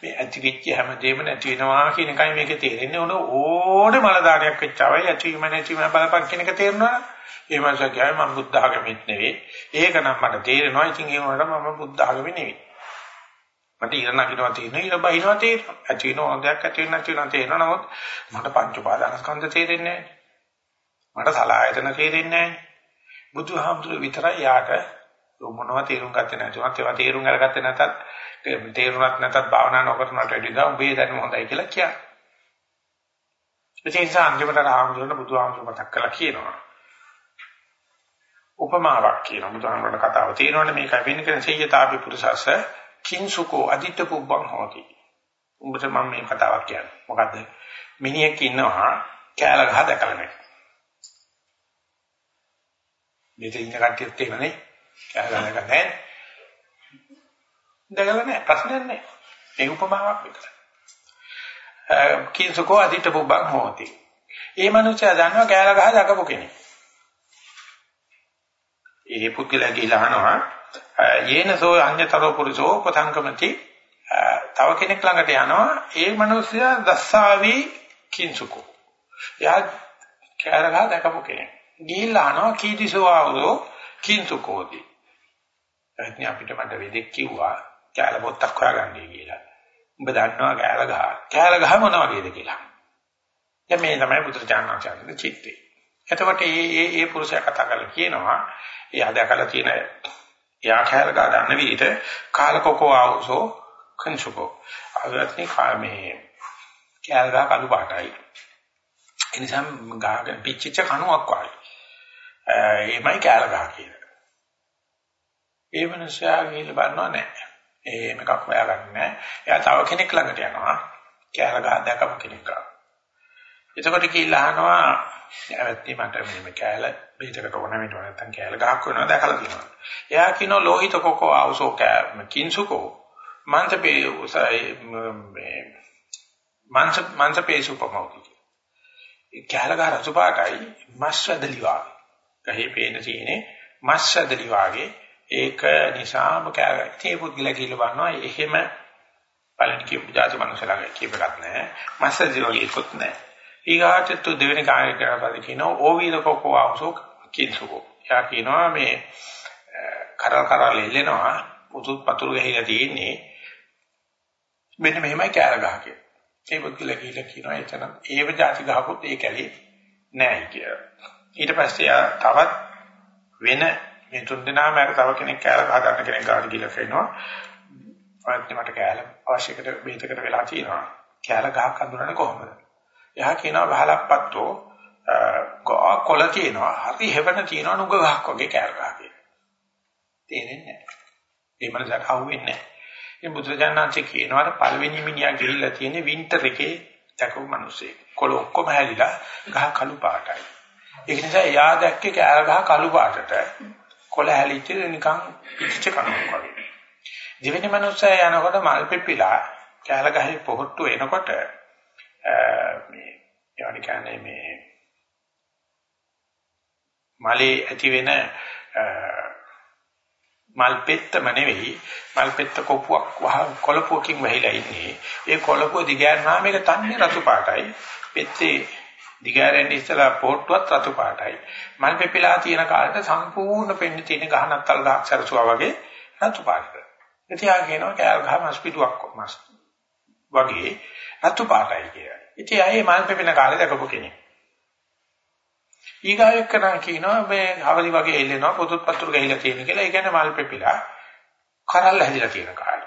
මේ ඇතිවිච්ච හැමදේම නැති වෙනවා කියන එකයි මේකේ තේරෙන්නේ. ඕන ඕනේ මල දානයක් වෙච්චවයි ඇතිවීම නැතිවීම බලපන් කියන එක තේරෙනවා ඒ මාස කියයි මම බුද්ධ ආගමෙත් නෙවෙයි. ඒක නම් මට තේරෙනවා. ඉතින් ඒ වුණාට මම බුද්ධ ආගමේ නෙවෙයි. මට ඉර නගිනවා තියෙනවා ඉර බහිනවා තේරෙනවා. ඇති වෙනවා හොඳයක් ඇති වෙනවා නැති වෙනවා තේරෙනවා. නමුත් මට පංච උපාදානස්කන්ධ තේරෙන්නේ නැහැ. මට සලායතන තේරෙන්නේ නැහැ. බුදුහාමුදුරුවෝ විතරයි යාට මොනවා තේරුම් ගත්තේ නැතුවත් ඒවා තේරුම් අරගත්තේ නැතත් තේරුණත් නැතත් භාවනා නොකරනට වැඩිද උඹේ දැනුම හොඳයි කියලා කියන්නේ. ඒ නිසා අන්තිමට ආම්දුරන බුදුහාමුදුර මතක් කළා කියනවා. උපමාවක් කියන බුදුහාමරණ කතාව තියෙනවනේ මේක වෙන කෙන සේයතාපි පුරුෂස්ස කිංසුකෝ අදිත්‍ය පුබ්බං හෝති. උඹට මම මේ කතාවක් කියන්නේ. මොකද්ද? මිනිහෙක් ඉන්නවා කෑල ගහ දැකලා නැහැ. මෙතන ඉන්න කට්ටියත් එහෙමනේ. කෑල ගහ දැකලා නැහැ. දැකලා නැහැ. ප්‍රශ්නයක් නැහැ. ඒ උපමාවක් විතරයි. කිංසුකෝ අදිත්‍ය පුබ්බං හෝති. ඒ මනුස්සයා දන්නවා කෑල ගහ දැකපු කෙනෙක්. ඒ පුද්ගලයා කියලා අහනවා යේනසෝ අඤ්‍යතරෝ පුරුෂෝ පතංකමති තව කෙනෙක් ළඟට යනවා ඒ මනුස්සයා දස්සාවි කිංසුකෝ. එයා කෑල ගහ දැකපු කෙනෙක්. ගිහිල්ලා අහනවා කීදිසෝ ආවෝ කිංසුකෝදී. එතන අපිට මට වෙදෙක් කිව්වා කෑල පොත්තක් හොයාගන්නයි කියලා. උඹ දන්නවා කෑල ගහ. කෑල ගහ මොන වගේද කියලා. දැන් මේ තමයි පුත්‍රචානන්චාගේ චිත්තේ. එතකොට මේ මේ මේ පුරුෂයා කතා කරලා කියනවා එයා දැකලා තියෙන එයා කෑල ගහ ගන්න විදිහට කාලකෝකෝ ආවසෝ කන්සුකෝ. අවත්නි කාමේ කෑල ගහ කළු පාටයි. ඒ නිසා ගහගෙන පිච්චිච්ච කණුවක් වගේ. එමය කෑල ගහ කියලා. ඒ මනුස්සයා ගිහිල්ලා බලනවා නැහැ. ඒ මේකක් හොයාගන්නේ නැහැ. එයා තව කෙනෙක් ළඟට යනවා. කෑල ගහ දැකපු කෙනෙක් ගාව. එතකොට කියලා අහනවා ඇවැත්ටි මට මේ කෑල බීජකට ඕන වෙන්න නැත්නම් කෑල ගහක් වෙනවා දැකලා තියෙනවා. එයා කියනවා ලෝහිත කොකෝ ආවසෝ කෑ කිංසුකෝ මන්තපේ උසයි මේ මන්ස මන්සපේ සුපමෝති. කෑල ගහ රතු පාටයි මස්වැදලි වාගේ. ගහේ පේන තියෙන්නේ මස්වැදලි වාගේ ඒක නිසාම කෑල තේ පුද්ගලයා කියලා බලනවා එහෙම පළවෙනි කියපු જાති මනුස්සලා කියපලක් නැහැ. මස්වැදලි වගේ එකක් නැහැ. ඊගාට තු දෙවෙනි කාර්ය කරපද කියනවා ඕවීද කොකෝ ආවසෝ කින්සුකෝ. යා කියනවා මේ කරල් කරල් එල්ලෙනවා උතුත් පතුරු ගහලා තියෙන්නේ මෙන්න මෙහෙමයි කෑර ගහ කියලා. ඒ පුද්ගල කියලා කියනවා එතන ඒව જાති ගහකුත් ඒ කැලේ නැහැ කියලා. ඊට පස්සේ යා තවත් වෙන මේ තුන් දෙනාම අර තව කෙනෙක් කෑර ගහ ගන්න කෙනෙක් ගාඩ ගිහලා කියනවා ආත්මේ මට කෑල අවශ්‍යකට බේතකට වෙලා තියෙනවා. කෑර ගහක් අඳුරන්නේ කොහොමද? එහා කියනවා ගහලප්පත්තෝ ගා කොළ තියෙනවා හරි හැවන තියෙනවා නුග ගහක් වගේ කෑර ගහ කියලා. තේරෙන්නේ නැහැ. ඒ මනසට අහුවෙන්නේ නැහැ. මේ බුදුරජාණන්සේ කියනවා පළවෙනි මිනිහා ගිහිල්ලා තියෙන වින්ටර් එකේ දැකපු මිනිස්සේ. කොළ ඔක්කොම හැලිලා ගහ කළු පාටයි. ඒක නිසා එයා දැක්කේ කෑර ගහ කළු පාටට කොළ හැලිච්ච නිකන් පිච්ච කණක් වගේ. දෙවෙනි මිනිස්සා යනකොට මල් පෙප්පිලා කෑර ගහේ පොහට්ටු එනකොට මේ ඒවට කියන්නේ මේ මලේ ඇති වෙන මල් පෙත්තම නෙවෙයි මල් පෙත්ත කොපුවක් වහ කොළපුවකින් වැහිලා ඉන්නේ ඒ කොළපුව දිගෑරනාම මේක තන්නේ රතු පාටයි පෙත්තේ දිගෑරෙන්න ඉස්සලා පොට්ටුවත් රතු පාටයි මල් පෙපිලා තියෙන කාලේට සම්පූර්ණ පෙන්නේ තියෙන ගහනත්තල් ගහක් සරසුවා වගේ රතු පාටට එතියා කියනවා කෑල් ගහ මස් පිටුවක් මස් වගේ රතු පාටයි කියලා. ඉතින් ආයේ මල් පෙපෙන කාලේ දැකපු කෙනෙක්. ඊගාවෙක් කරන් කියනවා මේ හවලි වගේ එල්ලෙනවා පොතුත් පතුරු ගහිලා තියෙන කියලා. ඒ කියන්නේ මල් පෙපිලා කරල් හැදිලා තියෙන කාලේ.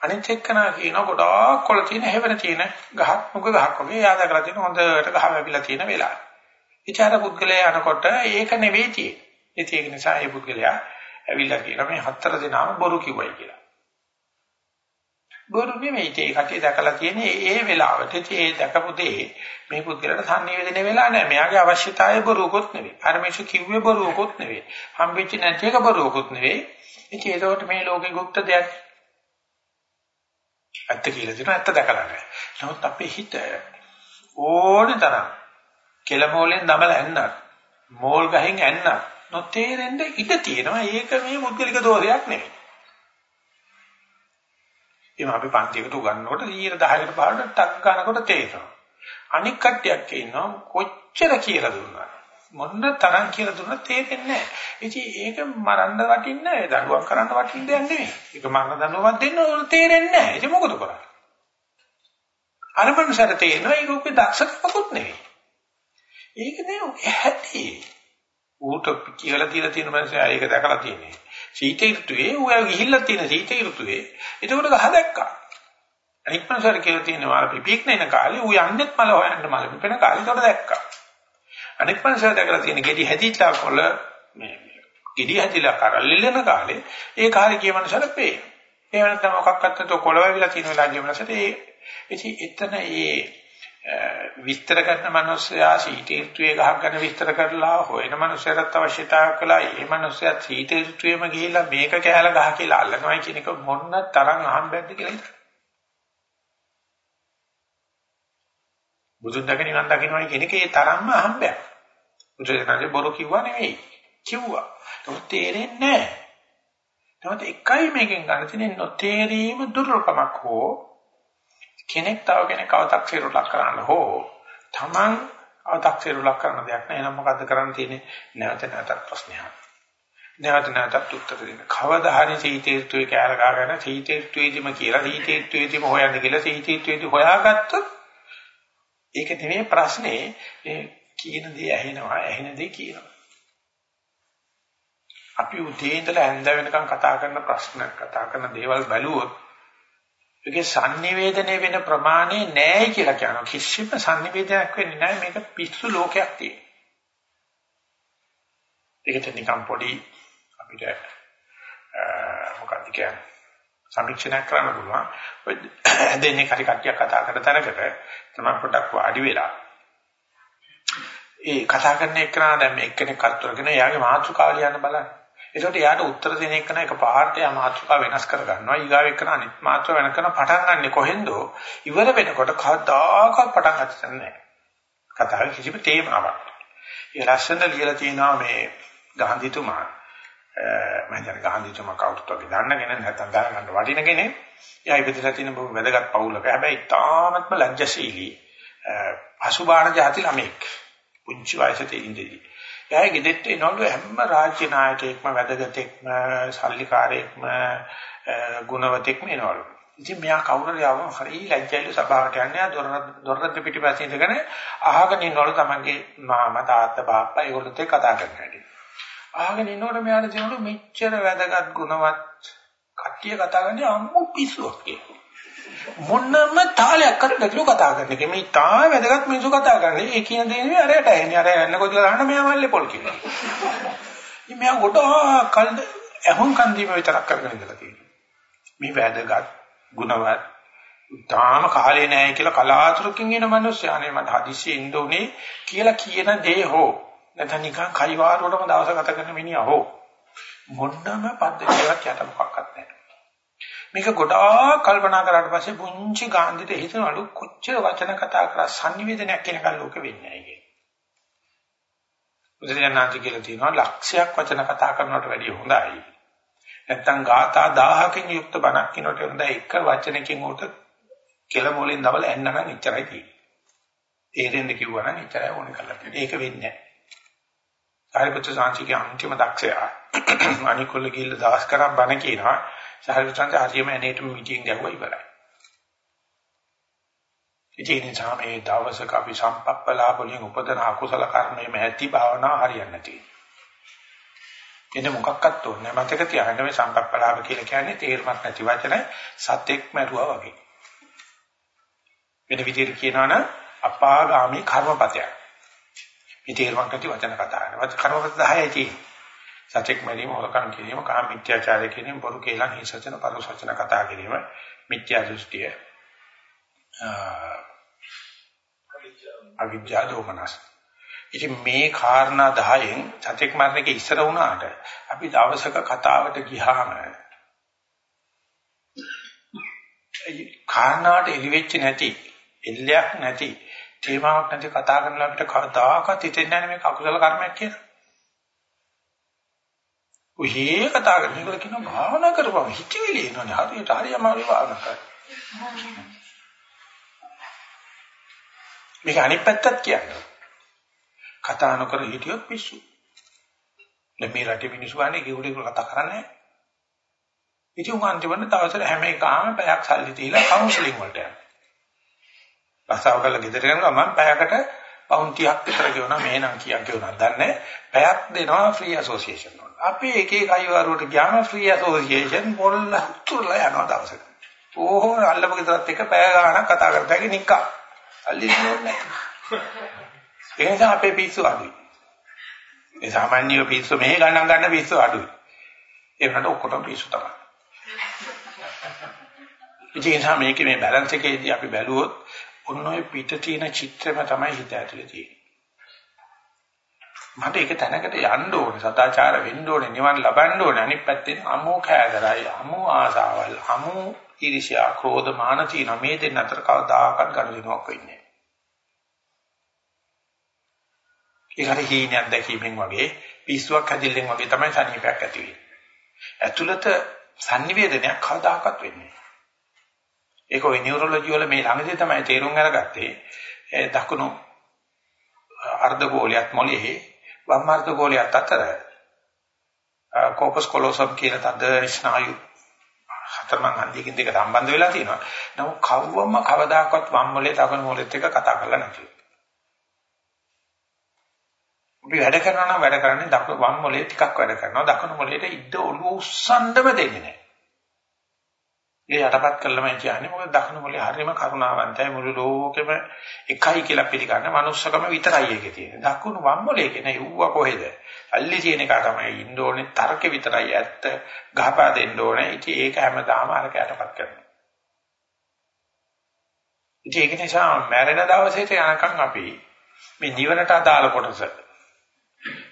අනිත් එක්කනා කියනවා ගොඩාක් කොළ තියෙන හැවර තියෙන ගහක් මුග ගහක් වගේ යාද කරලා තියෙන හොඳට ගහ වැපිලා තියෙන වෙලාව. ඉචාර පුද්ගලයා යනකොට ඒක නෙවෙයි තියෙන්නේ. ඒක නිසා ඒ පුද්ගලයා ඇවිල්ලා කියනවා මේ හතර දෙනාම බොරු කිව්වයි කියලා. බොරු නෙමෙයි ඒ කටේ දැකලා තියෙන්නේ ඒ වෙලාවට ඒ දැකපු දේ මේ පුද්ගලට සංනිවේදනය වෙලා නැහැ. මෙයාගේ අවශ්‍යතාවය බොරුවකුත් නෙවෙයි. අර මේසු කිව්වේ බොරුවකුත් නෙවෙයි. හම්බෙච්ච නැති එක බොරුවකුත් නෙවෙයි. ඉතින් ඒකට මේ ලෝකේ গুপ্ত දෙයක්. ඇත්ත කියලා දෙනවා ඇත්ත දැකලා නැහැ. නමුත් අපේ හිත ඕන තරම් කෙලමෝලෙන් දමලා ඇන්නත් මෝල් ගහෙන් ඇන්නත් නොතේරෙන්න ඉඩ තියෙනවා. ඒක මේ මුද්දලික දෝෂයක් නෙවෙයි. එහෙනම් අපි පන්තියකට උගන්වනකොට 110කට 15කට ටක් ගන්නකොට තේරෙනවා. අනික් කට්ටියක් ඉන්නවා කොච්චර කියලා දුන්නා. මොන තරම් කියලා දුන්නත් තේරෙන්නේ නැහැ. ඉතින් ඒක මරන්න වටින්නේ නැහැ. දඬුවම් කරන්න වටින්න දෙයක් නෙවෙයි. ඒක මරණ දඬුවමක් දෙන්න ඕන තේරෙන්නේ නැහැ. ඉතින් මොකද කරන්නේ? අර මනුස්සර තේරෙනවා ඒක උගේ දක්ෂකමකුත් නෙවෙයි. ඒක නේ ඇහැටි. ඌට කියලා තියලා තියෙන මනුස්සයා ඒක දැකලා තියෙන්නේ. සීත ඍතුවේ ඌ ගිහිල්ලා තියෙන සීත ඍතුවේ එතකොට ගහ දැක්කා අනිත් මනසට කියලා තියෙනවා අර පිපික් නැන කාලේ ඌ යන්නෙත් මල හොයන්න මල පිපෙන කාලේ ඒකට දැක්කා අනෙක් මනුස්සයා දැකලා තියෙන ගෙඩි හැදිච්චා කොළ මේ ගෙඩි හැදිලා කරල්ලෙන කාලේ ඒ කාර්ය කිය මනුස්සයට පේ. ඒ වෙනත්නම් මොකක්වත් නැතෝ කොළ වැවිලා තියෙන වෙලාව කිය මනුස්සයට ඒ ඉතින් එතන ඒ විස්තර කරන මනුස්සයා සීතීත්වයේ ගහගෙන විස්තර කරලා හොයන මනුස්සයරත් අවශ්‍යතාවය කළා. ඒ මනුස්සයා සීතීත්වයේම ගිහිල්ලා මේක කෑල ගහ කියලා අල්ලනවා කියන එක මොන්න තරම් අහම්බෙද්ද කියලා බුදුන් දකින නිවන් දකින්නයි කියන එකේ තරම්ම අහම්බයක්. බුදුරජාණන් බොරු කිව්වා නෙවෙයි. කිව්වා. ඒක තේරෙන්නේ නැහැ. නමුත් එකයි මේකෙන් ගන්න තියෙන්නේ නොතේරීම දුර්ලභමක් හෝ කෙනෙක් තව කෙනෙක් අව탁සිරු ලක් කරන්න හෝ Taman අව탁සිරු ලක් කරන දෙයක් නෑ එහෙනම් මොකද්ද කරන්න තියෙන්නේ නැවත නැවතත් ප්‍රශ්නයක් නැවත නැවතත් උත්තර දෙන්න කවදා හරි සීතේත්වයේ කෑල ගහගෙන සීතේත්වයේදීම කියලා සීතේත්වයේදීම හොයන්න කියලා සීතේත්වයේදී හොයාගත්තොත් ඒක නෙමෙයි ප්‍රශ්නේ ඒ කියන දේ ඇහෙනවා ඇහෙන දේ කියනවා අපි උදේ ඉඳලා හැන්ද වෙනකන් කතා කරන ප්‍රශ්න කතා කරන දේවල් බැලුවොත් ඒකේ sannivedanaya වෙන ප්‍රමාණය නැහැ කියලා කියනවා. කිසිම sannivedanayak වෙන්නේ නැහැ. මේක පිස්සු ලෝකයක් තියෙන. ඒකට නිකම් පොඩි අපිට මොකක්ද කියන්නේ සමීක්ෂණයක් කරන්න පුළුවන්. ඔය දෙන්නේ කරි කට්ටියක් කතා කරන තැනකට තමයි පොඩක් වාඩි වෙලා ඒ කතා කරන එක්කන දැන් මේ එක්කෙනෙක් අත්තරගෙන එයාගේ මාතෘකාව ලියන්න බලන්න. ඒකට එයාට උත්තර දෙන එක නෑ එක පාට යා මාතෘකාව වෙනස් කර ගන්නවා. ඊගාව එක්කන අනිත් මාතෘකාව වෙනස් කරන පටන් ගන්නෙ කොහෙන්දෝ ඉවර වෙනකොට කවදාකවත් පටන් ගන්නත් නෑ. කතාවේ කිසිම තේමාවක්. ඒ ලස්සන ලියලා තියෙනවා මේ ගාන්ධිතුමා මම දැන් ගාන්ධිතුමා කවුරුත් වගේ දන්නගෙන නැත්නම් දැනගන්න වටින කෙනෙක්. එයා ඉපදලා තියෙන බොහොම වැදගත් පවුලක. හැබැයි තාමත්ම ලැජ්ජශීලී පසුබාහන જાති ළමෙක්. පුංචි වයසට ඉඳිදී. එයා ගෙදෙට්ට එනවලු හැම රාජ්‍ය නායකයෙක්ම වැදගත්ෙක්ම සල්ලිකාරයෙක්ම ගුණවතෙක්ම එනවලු. ඉතින් මෙයා කවුරුරි ආවම හරි ලැජ්ජයිලු සභාවට යන්නේ දොර දොරත් පිටිපස්සේ ඉඳගෙන අහගෙන ඉන්නවලු තමන්ගේ මාමා තාත්තා බාප්පා ඒගොල්ලොත් එක්ක කතා කරන හැටි. අහගෙන ඉන්නකොට මෙයාට දෙනවලු මෙච්චර වැදගත් ගුණවත් කට්ටිය කතා කරන්නේ අම්මු පිස්සුවක් කියලා. මොනම තාලයක්වත් නැතිව කතා කරන එක. මේ තා වැදගත් මිනිස්සු කතා කරන්නේ. ඒ කියන දේ නෙවෙයි අරයට ඇහෙන්නේ. අර යන්න කොයිද ගහන්න මෙයා මල්ලේ පොල් කියනවා. ඉතින් මෙයා ගොඩාක් කල් ඇහුම් කන් දීම විතරක් කරගෙන ඉඳලා තියෙනවා. මේ වැදගත් ගුණවත් තාම කාලේ නැහැ කියලා කලාතුරකින් එන මිනිස්සුනේ මට හදිස්සියේ ඉන්න උනේ කියලා කියන දේ හෝ නැත්නම් නිකන් කයිවාරුවටම දවස ගත කරන මිනිහා හෝ මොන්නම පද්ධතියක් යට මොකක්වත් නැහැ. මේක ගොඩාක් කල්පනා කරාට පස්සේ පුංචි ගාන්ධිට හිතනවලු කොච්චර වචන කතා කරා sannivedanayak කියනකල් ලෝක වෙන්නේ නැහැ කියන්නේ. බුදුරජාණන්ති කියලා තියෙනවා ලක්ෂයක් වචන කතා කරනවට වැඩිය හොඳයි. නැත්තම් ગાථා 1000කින් යුක්ත බණක් කියනට හොඳයි එක වචනකින් උට කෙලමොලෙන් දවල එන්නනම් එච්චරයි තියෙන්නේ. තේරෙන්න කිව්වනම් එච්චරයි ඕනේ කරලා තියෙන්නේ. ඒක වෙන්නේ නැහැ. සාරිපුත්‍ර සාංශිකේ අන්තිම දක්ෂයා අනිකොල්ල ගිහිල්ලා දවස් කරන් බණ කියනවා. සාරිපුත්‍රන්ට හරියම ඇනේටම මිටියෙන් ගැහුවා ඉවරයි. ඉතින් ඒ නිසා මේ දවසක අපි සම්පප්පලාප වලින් උපදන අකුසල කර්මයේ මැති භාවනා හරියන්නේ නැති. එන්න මොකක්වත් ඕනේ මතක තියාගන්න මේ සම්පප්පලාප කියලා කියන්නේ තේරුමක් නැති වචන සත්‍යෙක් මරුවා වගේ. වෙන විදිහට කියනවා නම් අපාගාමී කර්මපතයක්. මේ තේරුමක් නැති වචන කතා කරනවා. කර්මපත 10යි තියෙන්නේ. සත්‍යක් මැරීම හොරකම් කිරීම කාම මිත්‍යාචාරය කිරීම බොරු කේලම් හිසචන පරසචන කතා කිරීම මිත්‍යා දෘෂ්ටිය අවිජ්ජා දෝමනස් ඉතින් මේ කාරණා 10න් සත්‍යක් මරණ එක ඉස්සර වුණාට අපි දවසක කතාවට ගියාම කාරණාවට එලිවෙච්ච නැති එල්ලයක් නැති තේමාවක් නැති කතා කරන අපිට කවදාකවත් හිතෙන්නේ නැහැ මේක අකුසල කර්මයක් කියලා ඔහේ කතා කරන එක කියනවා භාවනා කරපුවා හිතවිලි එනවනේ හරියට හරියම හරි භාවනා කරා. මේක අනිත් පැත්තත් කියන්නේ. කතා නොකර හිටියොත් පිස්සු. දැන් මේ රටේ මිනිස්සු වන්නේ කිව්ලේ කතා කරන්නේ නැහැ. ඉතින් උන් අන්තිමට දවසට හැම එකම පැයක් සල්ලි දීලා කවුන්සලින් වලට යනවා. රසාව කරලා ගෙදර යනවා මම පැයකට පවුන් 30ක් විතර ගෙවනවා මේ නම් කීයක් ගෙවනවද දන්නේ පැයක් දෙනවා ෆ්‍රී ඇසෝසියේෂන් වල. අපි එක එක අයවරුවට ගියාම ෆ්‍රී ඇසෝසියේෂන් පොල්ල තුරලා යනවා දවසක. ඕහොම අල්ලපු ගෙදරත් එක පැය ගාණක් කතා කරද්දී නිකා. අල්ලි දෙන්නේ නැහැ. ඒ නිසා අපේ පිස්සු අඩුයි. ඒ සාමාන්‍ය පිස්සු මෙහෙ ගණන් ගන්න පිස්සු අඩුයි. ඒ වුණාට ඔක්කොටම පිස්සු තමයි. ඉතින් ඒ නිසා මේකේ මේ බැලන්ස් එකේදී අපි බැලුවොත් ඔන්න ඔය පිට තියෙන චිත්‍රෙම තමයි හිත ඇතුලේ තියෙන්නේ. මට ඒක තැනකට යන්න ඕනේ සදාචාර වෙන්න ඕනේ නිවන් ලබන්න ඕනේ අනිත් පැත්තෙන් අමෝ කෑදරයි අමෝ ආසාවල් අමෝ ඊර්ෂ්‍යා ක්‍රෝධ මාන තියෙන මේ දෙන්න අතර කවදාකවත් ගනුදෙනුවක් වෙන්නේ නැහැ. ඒකට හීනයක් දැකීමෙන් වගේ පිස්සුවක් හැදිල්ලෙන් වගේ තමයි සනීපයක් ඇති වෙන්නේ. ඇතුළත sannivedanayak කවදාකවත් වෙන්නේ නැහැ. ඒක ওই නියුරොලොජි වල මේ ළඟදී තමයි තේරුම් අරගත්තේ. ඒ දකුණු අර්ධ ගෝලයක් මොලේ වම් අර්ධ ගෝලයක් අතර කෝපස් කොලොසම් කියන තද ස්නායු හතරමං අන්දියකින් දෙක සම්බන්ධ වෙලා තියෙනවා. නමුත් කවවම කවදාකවත් වම් මොලේ දකුණු මොලේත් එක්ක කතා කරලා නැති. අපි වැඩ කරනවා නම් වැඩ කරන්නේ දකුණු වම් මොලේ ටිකක් වැඩ කරනවා. දකුණු මොලේට ඉද්ද ඔළුව උස්සන්නම දෙන්නේ නැහැ. ඒ යටපත් කළමයි කියන්නේ මොකද දකුණු මොලේ හරියම කරුණාවන්තයි මුළු ලෝකෙම එකයි කියලා පිළිගන්න මනුස්සකම විතරයි ඒකේ තියෙන්නේ. දකුණු වම් මොලේ කියන යුව කොහෙද? අල්ලි තියෙන එක තමයි ඉන්න ඕනේ තර්ක විතරයි ඇත්ත ගහපා දෙන්න ඕනේ. ඉතින් ඒක හැමදාම අරක යටපත් කරනවා. ඉතින් ඒක නිසා මැරෙන දවසේට යනකම් අපි මේ නිවනට අදාළ කොටස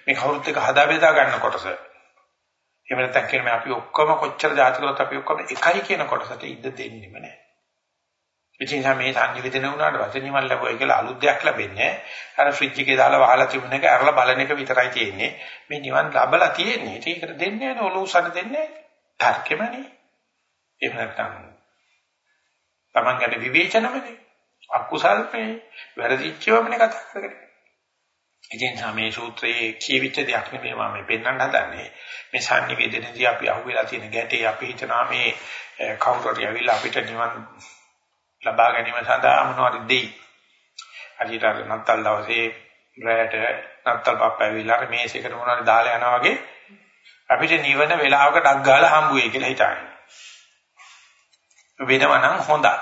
මේ කවුරුත් එක හදා බෙදා ගන්න කොටස එහෙම නැත්නම් කියන්නේ අපි ඔක්කොම කොච්චර જાතිකලොත් අපි ඔක්කොම එකයි කියන කොටසට ඉඩ දෙන්නෙම නැහැ. ඉතින් මේ සංනිවේදනය වුණාට පස්සේ නිවන් ලැබුවයි කියලා අලුත් දෙයක් ලැබෙන්නේ අර ෆ්‍රිජ් එකේ දාලා වහලා තිබුණ එක අරලා බලන එක විතරයි තියෙන්නේ. මේ නිවන් ලැබලා තියෙන්නේ. ඒකට දෙන්නේ නැහැ ඔලුව උසන දෙන්නේ නැහැ. තර්කෙමනේ. එහෙම නැත්නම් Taman ගැන විවේචනමනේ. අකුසල්පේ වැරදිච්චවමනේ කතා කරන්නේ. ඉතින් මේ සූත්‍රයේ කියවිච්ච දෙයක් නෙමෙයි මම මේ පෙන්වන්න හදන්නේ. මේ sannivedanදී අපි අහුවෙලා තියෙන ගැටේ අපි හිතනවා මේ කවුරු හරි ඇවිල්ලා අපිට නිවන් ලබා ගැනීම සඳහා මොනවද දෙයි. හරියට නත්තල් දවසේ රැයට නත්තල් පප්ප ඇවිල්ලා මේසෙකට මොනවද දාලා යනවා වගේ අපිට නිවන වෙලාවක ඩක් ගාලා හම්බ වෙයි කියලා හිතන්නේ. වෙනව නම් හොඳයි.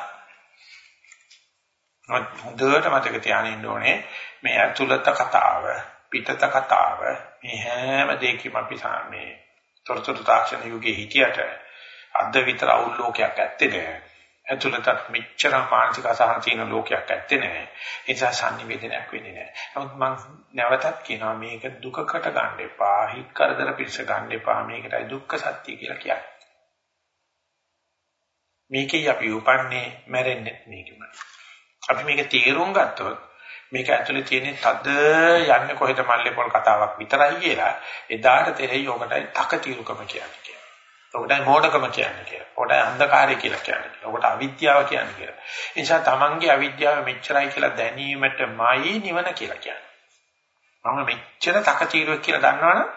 හොඳට මතක තියාගෙන ඕනේ මේ අතුලත කතාව පිටත කතාව මේ හැම දෙයකම අපි මේ තොරතුරු තාක්ෂණ යුගයේ හිටියට අද විතර අවුල් ලෝකයක් ඇත්තේ නෑ ඇතුළතත් මෙච්චර මානසික අසහන තියෙන ලෝකයක් ඇත්තේ නෑ ඒ නිසා sannivedanayak වෙන්නේ නෑ නමුත් මම නැවතත් කියනවා මේක දුකකට ගන්න එපා හිත් කරදර පිළිස ගන්න එපා මේකටයි දුක්ඛ සත්‍ය කියලා කියන්නේ. මේකේ අපි උපන්නේ මැරෙන්නේ මේකමයි අපි මේක තේරුම් ගත්තොත් මේක ඇතුලේ තියෙන තද යන්නේ කොහෙද මල්ලේ පොල් කතාවක් විතරයි කියලා එදාට තෙරෙයි ඔකටයි තකතිරුකම කියන්නේ කියලා. ඔකටයි මෝඩකම කියන්නේ කියලා. ඔකටයි අන්ධකාරය කියලා කියන්නේ. ඔකට අවිද්‍යාව කියන්නේ කියලා. ඒ නිසා Tamange අවිද්‍යාව මෙච්චරයි කියලා දැනීමටමයි නිවන කියලා කියන්නේ. මම මෙච්චර තකතිරුවක් කියලා දන්නවනම්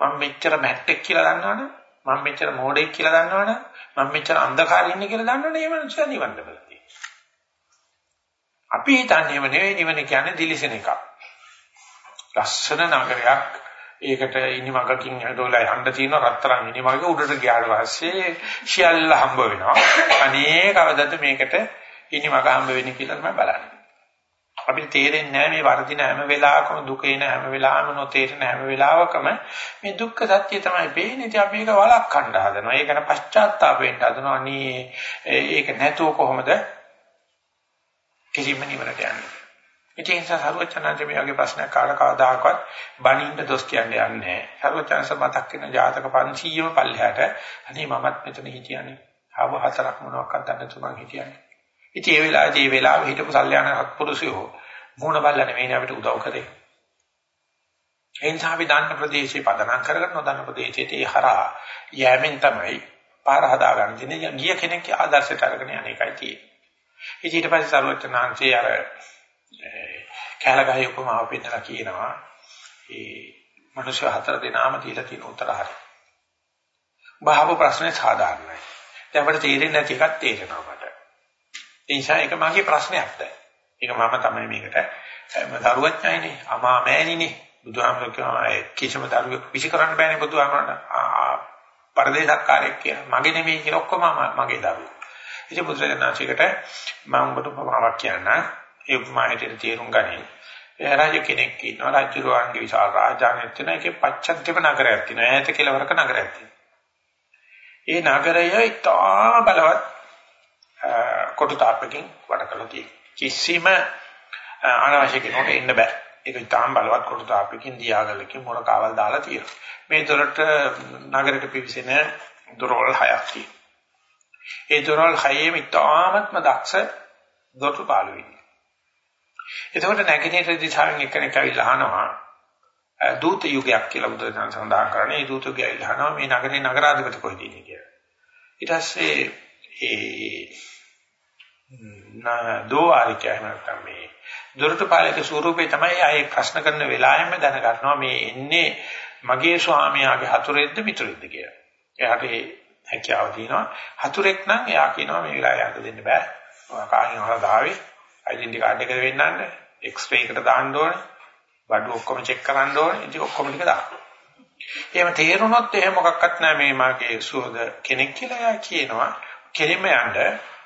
මම මෙච්චර මැට්ටෙක් කියලා දන්නවනම් මම මෙච්චර මෝඩෙක් කියලා දන්නවනම් මම මෙච්චර අන්ධකාරී ඉන්නේ කියලා දන්නවනේ ඒ මනුස්සයා නිවන් ලබලා අපි හිතන්නේම නෙවෙයි නිවන කියන්නේ දිලිසෙන එකක්. ලස්සන නගරයක් ඒකට ඉනිමගකින් හදවලා යන්න තියෙන රත්තරන් ඉනිමගක උඩට ගියාට පස්සේ සියල්ල හම්බ වෙනවා. අනේ කවදද මේකට ඉනිමග හම්බ වෙන්නේ කියලා තමයි බලන්නේ. අපිට තේරෙන්නේ නැහැ මේ වර්ධින හැම වෙලාවකම දුක එන හැම වෙලාවම නොතේරෙන හැම වෙලාවකම මේ දුක්ඛ සත්‍ය තමයි පේන්නේ. ඉතින් අපි ඒක වළක්වන්න හදනවා. ඒක ගැන පශ්චාත්තාප වෙන්න හදනවා. අනේ ඒක නැතුව කොහොමද කිසිම නිවනට යන්නේ. ඉතින් ඒ නිසා සරුවචනන්ත මේ වගේ ප්‍රශ්නයක් කාලා කවදාකවත් බණින්න දොස් කියන්නේ නැහැ. සරුවචනස මතක් වෙන ජාතක 500ම පල්ලෙහාට අනේ මමත් මෙතන හිටියානේ. ආව හතරක් මොනවාක්වත් දන්න තුමන් හිටියානේ. ඉතින් ඒ වෙලාවේදී ඒ වෙලාවේ හිටපු සල්යාන හත්පුරුෂයෝ මූණ බල්ලා නෙවෙයි අපිට උදව් කරේ. ඒ නිසා අපි දන්න ප්‍රදේශේ පදනම් කරගෙන නොදන්න ප්‍රදේශයට ඒ හරහා යෑමෙන් තමයි පාර හදාගන්න දෙන්නේ. ගිය කෙනෙක්ගේ ආදර්ශයට අරගෙන යන එකයි තියෙන්නේ. ඉතින් ඊට පස්සේ සරුවචනාංශේ අර කැලගහේ උපමාව පෙන්නලා කියනවා ඒ මිනිස්සු හතර දෙනාම දීලා තියෙන උත්තර හරි. බහව ප්‍රශ්නේ සාධාරණයි. දැන් අපිට තේරෙන්නේ නැති එකක් තේරෙනවා මට. ඒ නිසා ඒක මගේ ප්‍රශ්නයක් දැන්. ඒක මම තමයි මේකට දරුවඥයිනේ අමා මෑණිනේ බුදුහාමර කියනවා කිසිම දරුවෙක් විසි කරන්න බෑනේ බුදුහාමරට පරදේශක්කාරයෙක් කියලා. මගේ නෙමෙයි කියලා ඔක්කොම මගේ දරුවෝ. ඉතින් බුදුරජාණන්සේකට මම ඔබට උපමාවක් කියන්න. ඒ උපමාවට තේරුම් ගනින් ඒ රජ කෙනෙක් ඉන්නවා රජුරුවන්ගේ විශාල රාජධානියක් තියෙනවා ඒකේ පච්චන්තිම නගරයක් තියෙනවා. ඈත කෙළවරක නගරයක් තියෙනවා. ඒ නගරය ඉතා බලවත් කොටු තාපකින් වඩ කළා තියෙනවා. කිසිම අනවශ්‍ය කෙනෙකුට එන්න බෑ. ඒක ඉතාම බලවත් කොටු තාපකින් දියාගලකින් මොන කාවල් දාලා තියෙනවා. මේ දොරට නගරයට පිවිසෙන දොරවල් හයක් තියෙනවා. ඒ දොරවල් හයේම ඉතාමත්ම දක්ෂ දොරටු පාළුවෙක් එතකොට නැගිටින දිශාවෙන් එක්කෙනෙක් ඇවිල්ලා අහනවා දූත යුගයක් කියලා බුදුදහම සඳහන් කරන්නේ. ඒ දූත යුගය ඇවිල්ලා අහනවා මේ නගරේ නගරාධිපති කොහෙද ඉන්නේ කියලා. ඊට පස්සේ ඒ දෝවාරිකයන් තමයි දොරටුපාලක ස්වරූපේ තමයි ආයේ ප්‍රශ්න කරන වෙලාවෙම දැනගන්නවා මේ එන්නේ මගේ ස්වාමියාගේ හතුරෙක්ද මිතුරෙක්ද කියලා. එයාට හැකියාව තියෙනවා. හතුරෙක් නම් එයා කියනවා මේ වෙලාවේ යන්න දෙන්න බෑ. කාගෙන් හරි දාවේ ඩෙන්ටි කාඩ් එක වෙන්නන්න එක්ස්රේ එකට දාන්න ඕනේ. බඩු ඔක්කොම චෙක් කරන්න ඕනේ. ඉතින් ඔක්කොම ටික දාන්න. එහෙම තේරුනොත් එහෙම මොකක්වත් නැහැ මේ මාගේ සුහද කෙනෙක් කියලා එයා කියනවා. කෙලින්ම යන්න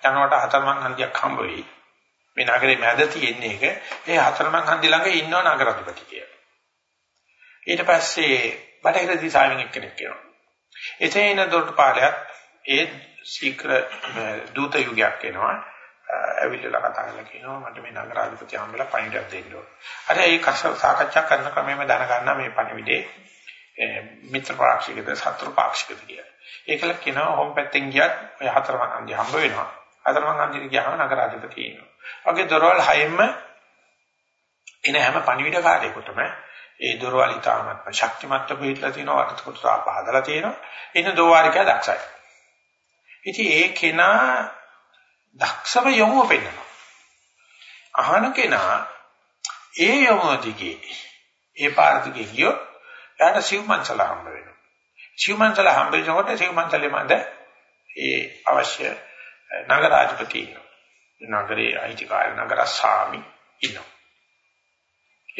යනකොට හතරමං හන්දියක් හම්බ වෙයි. මේ නගරේ මැද තියෙන එක ඒ හතරමං හන්දි ළඟ ඉන්නව නගරාධිපති කියලා. ඊට පස්සේ බටහිර දිසාවෙන් එක්කෙනෙක් කියනවා. එතේන දොරටු පාලයක් ඒ ශීක්‍ර දූත යුගයක් එනවා. ඇවිල්ලා කතා කරලා කියනවා මට මේ නගරාධිපති හම්බෙලා පණිවිඩයක් දෙන්න ඕන. අර ඒ කස සාකච්ඡා කරන ක්‍රමෙම දැනගන්න මේ පණිවිඩේ මිත්‍ර පාක්ෂිකද සත්‍ර පාක්ෂිකද කියලා. ඒකල කියනවා හොම් පැත්තෙන් ගියත් ඔය හතරමං හන්දිය හම්බ වෙනවා. හතරමං හන්දියට ගියාම නගරාධිපති ඉන්නවා. වගේ දොරවල් හයෙම එන හැම පණිවිඩ කාර්යයකටම ඒ දොරවල් ඉතාමත් ශක්තිමත්ව පිළිట్లా තියෙනවා වටත කොට පහදලා තියෙනවා. එන දෝවාරිකයා දක්ෂයි. ඉතින් ඒ කෙනා දක්ෂව යොමුව පෙන්නනවා. අහන කෙනා ඒ යොමුව දිගේ ඒ පාර දිගේ ගියොත් එයාට සිව්මන්සල හම්බ වෙනවා. සිව්මන්සල හම්බ වෙනකොට සිව්මන්සලේ මැද ඒ අවශ්‍ය නගරාධිපති ඉන්නවා. නගරේ අයිතිකාර නගර සාමි ඉන්නවා.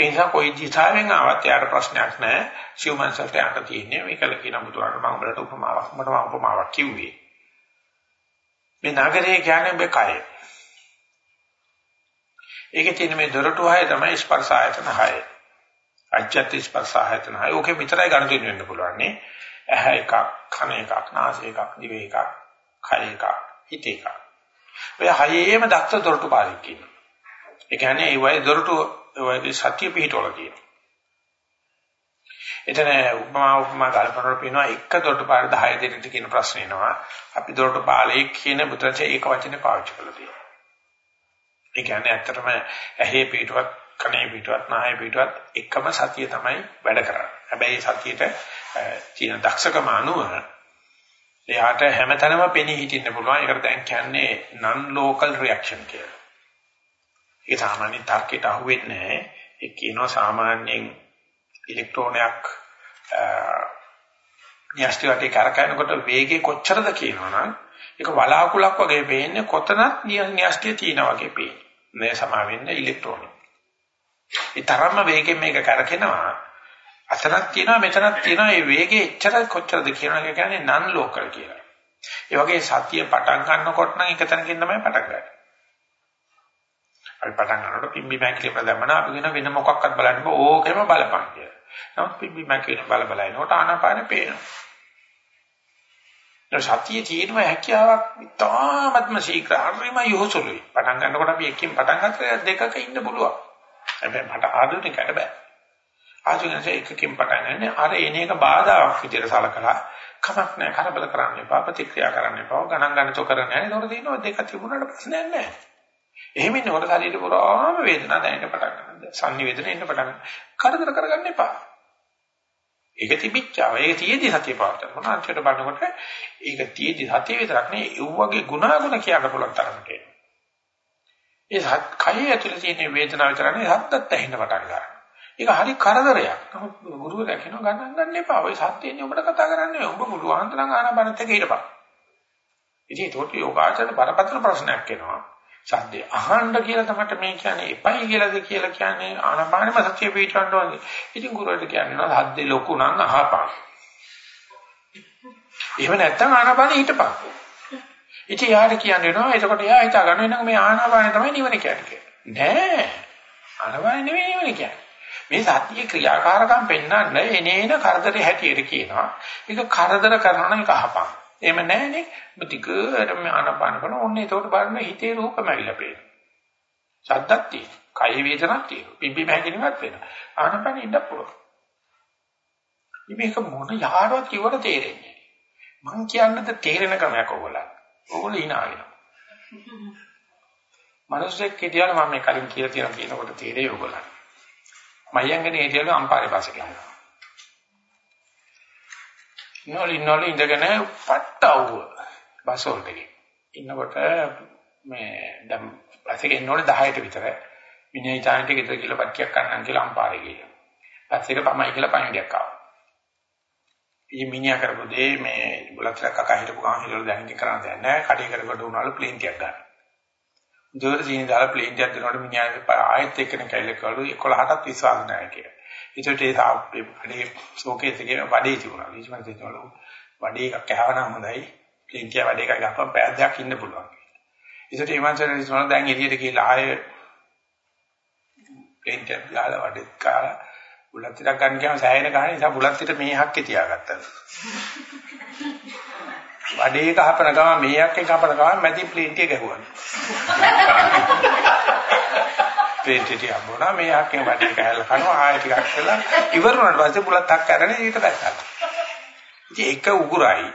ඒ නිසා કોઈ දිශාවෙන් ආවත් යාට ප්‍රශ්නයක් නැහැ. සිව්මන්සලට යන්න තියෙන්නේ මේකල කියන බුදුහාම මම උඹලට උපමාවක් මම උපමාවක් කිව්වේ. මේ නගරය කියන්නේ ඔබේ කය. ඒකේ තියෙන මේ දොරටු හය තමයි ස්පර්ශ ආයතන හය. අජ්ජත් ස්පර්ශ ආයතන හය. ඕකේ විතරයි ගන්න දෙන්න වෙන්න පුළුවන් නේ. ඇහැ එකක්, කන එකක්, නාසය එකක්, දිව එකක්, කය එකක්, හිත එකක්. ඔය හයේම දක්ෂ දොරටු පාරික් කියනවා. ඒ කියන්නේ ඒ වගේ දොරටු ඔය සත්‍ය පිහිටවල කියනවා. එතන උපමා උපමා කල්පනාවල පේනවා එක දොරටු පාර 10 දෙනෙක්ට කියන ප්‍රශ්නේ එනවා. අපි දොරටු පාලේ කියන බුදුරජාණන් ඒක වචනේ පාවිච්චි කළා තියෙනවා. ඒ කියන්නේ ඇත්තටම ඇහි පිටුවක් කනේ පිටුවක් නාහේ පිටුවක් එකම සතිය තමයි වැඩ කරන්නේ. හැබැයි සතියට තියෙන දක්ෂකම අනුව එයාට හැමතැනම පෙනී හිටින්න පුළුවන්. ඒකට දැන් කියන්නේ non local reaction කියලා. ඒ සාමාන්‍ය තර්කයට අහුවෙන්නේ නැහැ. ඒ කියනවා සාමාන්‍යයෙන් ඉලෙක්ට්‍රෝනයක් න්‍යෂ්ටි වටේ කරකැනකොට වේගය කොච්චරද කියනවනම් ඒක වලාකුලක් වගේ පේන්නේ කොතනත් න්‍යෂ්ටිය තියෙනා වගේ පේන්නේ. මේ සමා වෙන්නේ ඉලෙක්ට්‍රෝන. ඒ තරම්ම වේගෙන් මේක කරකිනවා. අතනක් තියෙනවා මෙතනක් තියෙනවා මේ වේගය එච්චර කොච්චරද කියනවා කියන්නේ නන් ලෝකල් කියලා. ඒ වගේ සතිය පටන් ගන්නකොට නම් එක තැනකින් තමයි පටන් ගන්නේ. අපි පටන් ගන්නකොට පිම්බි මැකිලි ප්‍රදමන අපි කියන වෙන මොකක්වත් බලන්න බෑ ඕකෙම බලපන් කියලා. නමුත් පිම්බි මැකිලි බල බල එනකොට ආනාපානෙ පේනවා. ඒ සතියේ තියෙන හැකියාවක් ඉතාමත්ම ශීඝ්‍ර හරිම යොසුලුයි. පටන් ගන්නකොට අපි එකකින් පටන් ගන්නකොට දෙකක ඉන්න පුළුවන්. හැබැයි මට ආධුනිකයට බෑ. ආධුනිකයට එකකින් පටන් ගන්න අර එන එක බාධාවක් විදිහට සලකලා කමක් නැහැ කරබල කරන්න එපා ප්‍රතික්‍රියා කරන්න එපා ගණන් ගන්න තෝ කරන්නේ නැහැ. ඒකට තියෙනවා දෙක තිබුණාට ප්‍රශ්නයක් නැහැ. එහෙම ඉන්නකොට ශරීර පුරාම වේදනාව දැනෙන්න පටන් ගන්නවා. සංනිවේදනය එන්න පටන් ගන්නවා. කරදර කරගන්න එපා. ඒක තිබිච්චා. ඒක තියේදී සතිය පාත්තන. මොන අන්තිමට බලනකොට ඒක තියේදී සතිය විතරක් නෙවෙයි ඒ වගේ ගුණාගුණ කියන්න පුළුවන් තරමට එනවා. ඒ සත් කය ඇතුලේ තියෙන වේදනාව විතර නෙවෙයි හත්ත් ඇහෙන්න පටන් ගන්නවා. ඒක හරි කරදරයක්. නමුත් ගුරුවරයා කියනවා ගණන් ගන්න එපා. ඔය සත්‍යන්නේ ඔබට කතා කරන්නේ. ඔබ පුළුවන් තරම් ආනපනත් එක හිටපන්. ඉතින් ඒකට යෝගාචරණ බරපතල ප්‍රශ්නයක් එනවා. සද්දේ අහන්න කියලා තමයි මේ කියන්නේ එපයි කියලාද කියලා කියන්නේ ආනපානෙම සතිය පිටවන්න ඕනේ. ඉතින් ගුරුවරට කියනවා සද්දේ ලොකු නම් අහපන්. එහෙම නැත්නම් ආනපානෙ හිටපන්. ඉතින් යාට කියන්නේ නෝ එතකොට එයා හිතා ගන්න එනක මේ ආනාපානෙ තමයි නිවන කියන්නේ. නෑ. ආනපාන නෙවෙයි නෙවෙයි කියන්නේ. මේ සතියේ ක්‍රියාකාරකම් පෙන්වන්න එනේන කරදරේ හැටියට කියනවා. ඒක කරදර කරනවා නම් ඒක අහපන්. එහෙම නැහැනේ. මුතිකරම ආනපාන කරන ඕනේ ඒකට බලන්න හිතේ රූපම ඇවිල්ලා පේනවා. සද්දක් තියෙනවා. කය වේදනක් තියෙනවා. පිම්බි මහැකිනවත් වෙනවා. ආනපාන ඉන්න පුළුවන්. මේක මොන යහරවත් කිව්වට තේරෙන්නේ මං කියන්නද තේරෙන ක්‍රමයක් ඕගොල්ලන්. ඕගොල්ලෝ hina වෙනවා. මිනිස්සෙක් කියනවා මම මේ කලින් කියලා තියෙන කියනකොට තේරෙයි ඕගොල්ලන්. මයංගනේ හිටියලු අම්පාරේ පස්සේ ගියා. නෝලි නෝලි ඉඳගෙන පට්ටවුව බස් වලට ඉන්නකොට මේ දැන් බස් එකේ ඉන්නෝනේ 10ට විතර විනය චාන්ටි ගෙදර කියලා පක්කියක් ගන්නම් කියලා අම්පාරේ ගියා. බස් එක පමයි කියලා පණිඩයක් ආවා. ඉතින් මිනිහා කරපු දේ මේ බුලත්ලා කකා හිටපු ගමන් හිටවල දැන් ඉතින් කරන්න දෙයක් නැහැ. කඩේ කරකට උනාලු ප්ලේන් ටිකක් ගන්න. ජෝර සීනි දාලා ප්ලේන් එකක් දෙනකොට මිනිහා ආයෙත් එක්කෙනෙක් කැලේකවලු 11ටත් විශ්වාස නැහැ කියලා. ඒකට ඒ තාප්පේ වැඩේ ෂෝකේස් එකේ වැඩේ තිබුණා. ඊට පස්සේ ඒතවලු වැඩේ එකක් කෑවනම් හොඳයි. ප්ලේන් එක වැඩේ එකක් ගහපන් පැය දෙකක් ඉන්න පුළුවන්. ඒකට ඒ මංසරේ ඉස්සරහ දැන් එළියට ගිහලා ආයෙ ප්ලේන් එක ගහලා වැඩේ කාලා බුලත් ටිකක් ගන්න කියම සෑහෙන ගහන නිසා බුලත් ටික මේ හක්කේ තියාගත්තා. වඩේ කහපන ගම මේයක් එක කපන ගම මැදි ප්ලේන්ට් එක ගැහුවා. ප්ලේන්ට් එක යම්බුණා මේ යක්කේ වඩේ කහලා කනවා. ආයෙ ටිකක් කළා ඉවර වුණාට පස්සේ බුලත් හක් කරගෙන ඊට බැස්සා. ඉතින් එක උගුරයි.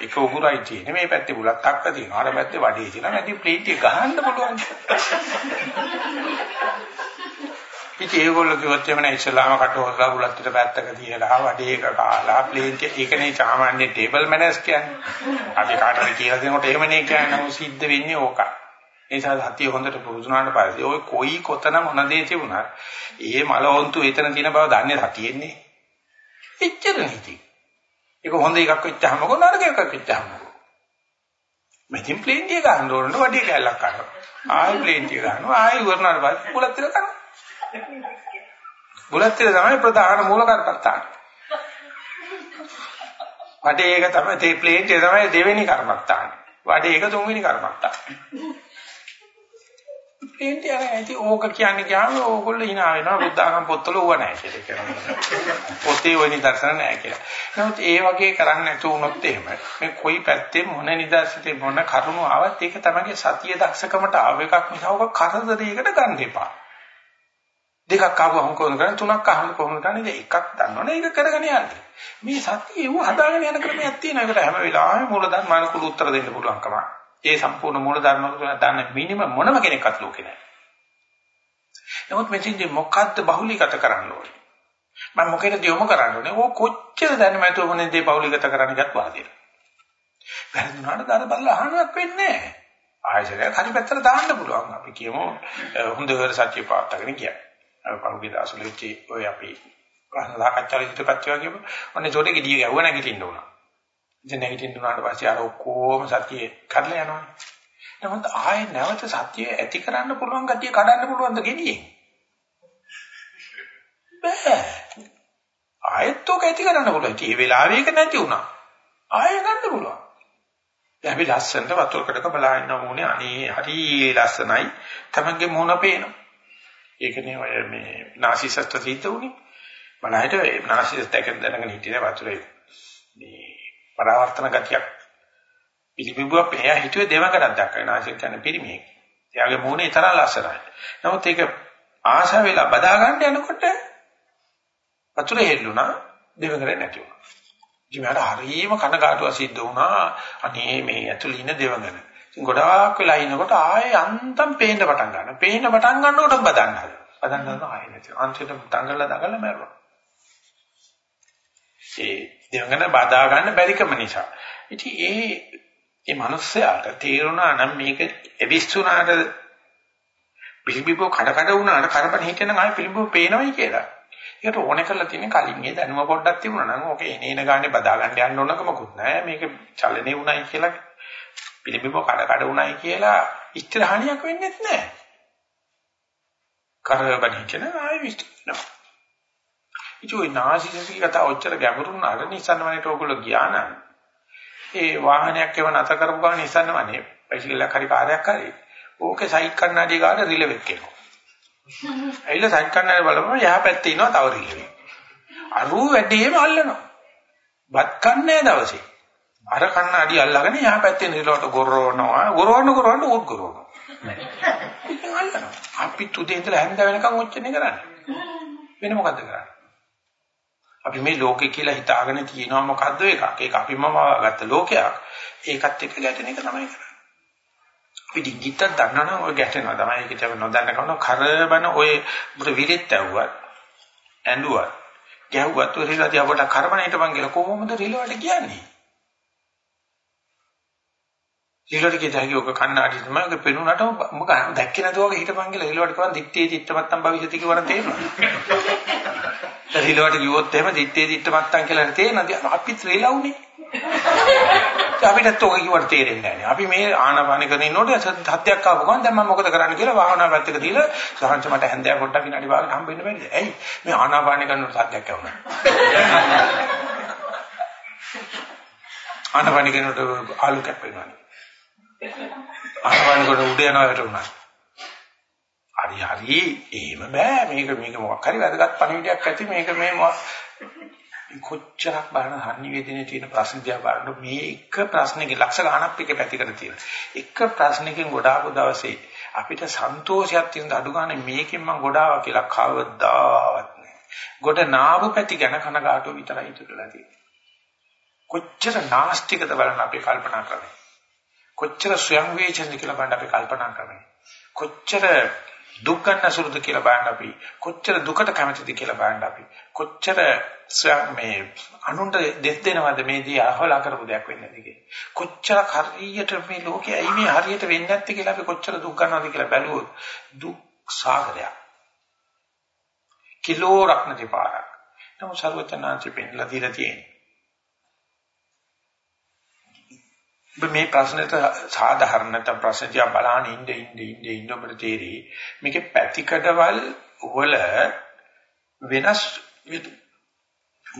එක උගුරයි තියෙන්නේ. මේ පැත්තේ බුලත් හක්ක තියෙනවා. අර පැත්තේ වඩේ තියෙනවා. මැදි ප්ලේන්ට් එක ගහන්න පුළුවන්. ඉතින් ඒගොල්ලෝ කිව්වොත් එමන ඉස්ලාම කට හොදලා බුලත්තට පැත්තක තියලා වඩේ එක කාලා ප්ලේන් එක. ඒකනේ සාමාන්‍ය ටේබල් මැනර්ස් කියන්නේ. අපි කාටද කියලා දෙනකොට එහෙමනේ කියන්නේ. නමුත් සිද්ධ වෙන්නේ ඕකයි. ඒ නිසා සතිය හොඳට පුරුදුනාට පස්සේ ඔය කොයි කොතන මොන දේ තිබුණත් ඒ මලවන්තු එතන තියෙන බව දන්නේ සතියෙන්නේ. එච්චර නීති. ඒක හොඳ එකක් වෙච්චාම කො නරක එකක් වෙච්චාම. මෙතින් ප්ලේන් එක ගන්න ඕනනේ වඩේ කැලක් කරනවා. ආයි ප්ලේන් එක ගන්නවා ආයි වරනාට පස්සේ බුලත් එක කරනවා. බුලත් ටික තමයි ප්‍රධාන මූල කර්මත්තාන. වඩේ එක තමයි තේ ප්ලේට් එක තමයි දෙවෙනි කර්මත්තාන. වඩේ එක තුන්වෙනි කර්මත්තාන. ප්ලේට් එක. ඇයි ඕක කියන්නේ ගියාම ඕගොල්ලෝ hina වෙනවා. බුද්ධාගම පොත්වල ඌව නැහැ කියලා කියනවා. පොතේ ওই නිදර්ශන නැහැ කියලා. නමුත් ඒ වගේ කරන්නේ නැතු වුණොත් එහෙම මේ කොයි පැත්තේ මොන නිදර්ශිතේ මොන කරුණු ආවත් ඒක තමයි සතිය දක්ෂකමට ආව එකක් නිසා ඔක කරදරයකට ගන්න එපා. දෙකක් ආවම කොහොමද කරන්නේ? තුනක් ආවම කොහොමද කරන්නේ? එකක් දන්නවනේ. ඒක කරගෙන යන්නේ. මේ සතිය ඒව හදාගෙන යන ක්‍රමයක් තියෙනවා. ඒකට හැම වෙලාවෙම මූලධර්ම අනුකූල උත්තර දෙන්න පුළුවන්කම. ඒ සම්පූර්ණ මූලධර්ම දන්න මිනිමම් මොනම කෙනෙක්වත් ලෝකේ නැහැ. නමුත් මෙතෙන්දී මොකද්ද බහුලීගත කරන්න ඕනේ? මම මොකේද යොමු කරන්න ඕනේ? ඕක කොච්චර දැනමැතුව මොනේ දේ බහුලීගත කරන්න ගත් වාදිය වැරදුනාට දාන බලලා අහන්නක් වෙන්නේ නැහැ. ආයතනය හරි පැත්තට දාන්න පුළුවන්. අපි කියමු හොඳට සත්‍ය පාත්තගෙන කියන්නේ. පහුගිය දවස්වල වෙච්ච ඔය අපි ප්‍රශ්න සාකච්ඡාවල ඉදිරිපත් වගේ ඔන්නේ චෝටේ ගිය ගැහුවා නැගිටින්න උනා. ඉතින් නැගිටින්න උනාට පස්සේ අර ඔක්කොම සතියේ කඩලා යනවා. නමුත් ආයේ නැවත සතිය ඇති කරන්න පුළුවන් ගතිය කඩන්න පුළුවන්ද ගෙඩියේ? බෑ. ආයෙත් ඔක ඇති කරන්න පුළුවන්. ඒ වෙලාවේ ඒක නැති වුණා. ආයෙ ගන්න පුළුවන්. දැන් අපි ලස්සනට වතුරකටක බලා ඉන්න මොනේ අනේ හරි ලස්සනයි. තමන්ගේ මොන පේනවා. ඒකනේ ඔය මේ නාසිසස්ත සිද්ධ උනේ. බලහිට නාසිසස් දෙක දැනගෙන හිටියේ වතුරේ මේ පරාවර්තන ගතියක් පිළිබිඹුව පෙයා හිතුවේ දෙවකටක් දක්වන නාසික කියන්නේ පිරිමියෙක්. එයාගේ මූණේ තරම් ලස්සනයි. නමුත් ඒක ආශා වෙලා බදා ගන්න යනකොට වතුරේ හෙල්ලුණා දෙවකරේ නැති වුණා. ඉතින් හරීම කනගාටුව සිද්ධ වුණා. අනේ මේ ඇතුළේ ඉන්න දෙවඟන. ඉතින් ගොඩාක් වෙලා ඉනකොට ආයේ අන්තම් පේන්න පටන් ගන්නවා. පේන්න පටන් ගන්නකොට බදන්න හදනවා. බදන්න හදනවා ආයේ නැති. අන්තිමට දඟලලා දඟලලා මැරුණා. ඒ දෙවඟන බදා ගන්න බැරිකම නිසා. ඉතින් ඒ ඒ මිනිස්සයාට තේරුණා නම් මේක එවිස්සුනාට පිළිබිබෝ කඩ කඩ වුණාට කරබන හිටියනම් ආයේ පිළිබිබෝ පේනවයි කියලා. ඒකට ඕනේ කරලා තියෙන්නේ කලින් ඒ දැනුම පොඩ්ඩක් තිබුණා නම් ඕකේ එනේන ගානේ බදා ගන්න යන්න ඕනකමකුත් නැහැ. මේක චලනේ උණයි කියලා පිළිබිඹ කඩ කඩ උණයි කියලා ඉස්තර හානියක් වෙන්නේ නැහැ. කරබන් හිතන ආයෙ විශ්ිනවා. ඉතින් නාසිසී කතා ඔච්චර ගැඹුරු වුණාට නිසන්න වනේට ඕගොල්ලෝ ගියා නම් ඒ වාහනයක් එව නැත කරපු ගමන් නිසන්න වනේ බයිසිකලයක් හරි කාර්යයක් හරි ඕකේ සයික් කන්නඩිය ගාන රිලෙවෙක් එනවා. ඇවිල්ලා සයින් කන්නට බලපුවම යහ පැත්තේ ඉනවා තව රිලෙවි. අරු වැඩිම අල්ලනවා. බත් කන්නේ දවසේ. අර කන්න අඩි අල්ලගෙන යහ පැත්තේ රිලවට ගොරවනවා. ගොරවන්න ගොරවන්න උත් ගොරවනවා. ඉතින් අල්ලනවා. අපි තුදේ ඉඳලා හැන්ද වෙනකන් ඔච්චරනේ කරන්නේ. වෙන මොකද්ද කරන්නේ? අපි මේ ලෝකේ කියලා හිතාගෙන තියෙනවා මොකද්ද එකක්. ඒක අපිම ගත්ත ලෝකයක්. ඒකත් එක්ක ගැටෙන එක තමයි කරන්නේ. අපි ඩිංගිත්තක් දන්නවනම් ඔය ගැටෙනවා තමයි. ඒකට අපි නොදන්න කවන කරබන ඔය මුට විරිත් ඇව්වත් ඇඬුවත් ගැහුවත් ඔය රිලවදී අපට කරබන හිටපන් කියලා කොහොමද රිලවට කියන්නේ? ඊළඟට කියතයි ඔක කන්නාඩි තමයි ඔක පෙනුනට මොක දැක්කේ නැතුව වගේ හිටපන් කියලා ඊළඟට කරන් දිත්තේ දිත්තමත්තම් භවිෂති කියවන තේරෙනවා. ඒ ඊළඟට කිව්වොත් එහෙම දිත්තේ දිත්තමත්තම් කියලා තේරෙනවා. අපි ත්‍රිලව්නේ. අපිටත් ඔක කිව්වට තේරෙන්නේ නැහැ. අපි මේ ආනාපාන කරන ඉන්නකොට සත්‍යයක් ආපු ගමන් දැන් මම මොකද කරන්න කියලා භාවනා පැත්තක දීලා සහන්ච මට හැන්දෑ පොඩ්ඩක් විනාඩි භාගයක් හම්බෙන්න බැරිද? ඇයි? මේ ආනාපාන කරනකොට සත්‍යයක් ආවුණා. ආනාපාන කරනකොට ආලු කැපෙනවා. ආනාපාන කරනකොට උඩ යනවා වැටුණා. හරි හරි එහෙම බෑ මේක මේක මොකක් හරි වැදගත් පණිවිඩයක් ඇති මේක මේ කොච්චරක් බලන සංනිවේදනයේ තියෙන ප්‍රශ්න දිහා බලනකොට මේ එක ප්‍රශ්නකින් ලක්ෂ ගණනක් එක පැතිකඩ තියෙන. එක ප්‍රශ්නකින් ගොඩාක් දවසේ අපිට සන්තෝෂයක් තියෙන අඩු ගන්න මේකෙන් මම ගොඩාවා කියලා කවදාවත් නෑ. ගොඩ නාබු පැති ගැන කනගාටුව විතරයි ඉතුරුලා තියෙන්නේ. කොච්චර නාස්තිකද බලන්න අපි කල්පනා කරන්නේ. කොච්චර ස්වයං වේචනද කියලා බලන්න අපි කල්පනා කරන්නේ. කොච්චර දුක් ගන්න සුළුද කියලා බලන්න අපි. කොච්චර දුකට කැමතිද කියලා බලන්න අපි. කොච්චර මේ අනුන්ට දෙස් දෙනවද මේ දී අහවලා කරපු දෙයක් වෙන්නේ නැති කොච්චර හරියට මේ ලෝකේ ඇයි මේ හරියට වෙන්නේ නැත්තේ කියලා අපි කොච්චර දුක් ගන්නවද කියලා බැලුවොත් දුක් සාගරයක්. කිලෝ රක්නති පාරක්. නමුත් සර්වචනාංශ පෙන්ලා දීලා තියෙන්නේ මේ ප්‍රශ්නෙට සාධාරණ නැත්නම් ප්‍රශ්න දිහා බලන ඉන්න ඉන්න ඉන්න ඉන්න ඔබට තේරෙයි මේකේ පැතිකඩවල් වල වෙනස්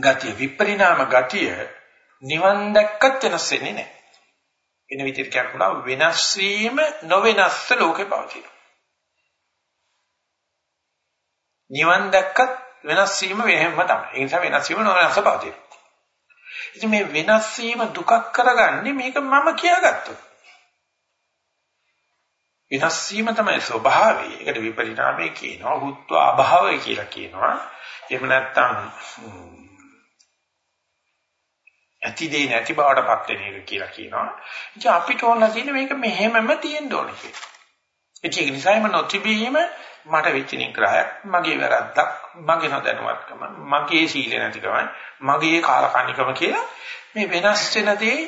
ගතිය විපරිණාම ගතිය නිවන් දැක්කත් වෙනස් වෙන්නේ නැහැ. වෙන විදිහට කියනවා වෙනස් වීම නොවෙනස්ස ලෝකේ පවතින. නිවන් දැක්කත් වෙනස් වීම වෙහෙම තමයි. ඒ නිසා වෙනස් වීම නොවෙනස්ස පවතින. ඉතින් මේ වෙනස් වීම දුකක් කරගන්නේ මේක මම කියාගත්තොත්. වෙනස් වීම තමයි ස්වභාවය. ඒකට විපරිණාමය කියනවා, හුත්ව අභාවය කියලා කියනවා. එහෙම නැත්නම් ඇතිදේ නැති බවටපත් වෙන එක කියලා කියනවා. ඉතින් අපිට ඕන තියෙන්නේ මේක මෙහෙමම තියෙන්න ඕනේ කියලා. ඒක නිසාම නොතිබීම මට වෙච්ච නිග්‍රහයක්, මගේ වැරද්දක්, මගේ නොදැනුවත්කම, මගේ සීල නැතිකම, මගේ කාලකන්නිකම කියලා මේ වෙනස් වෙන දේ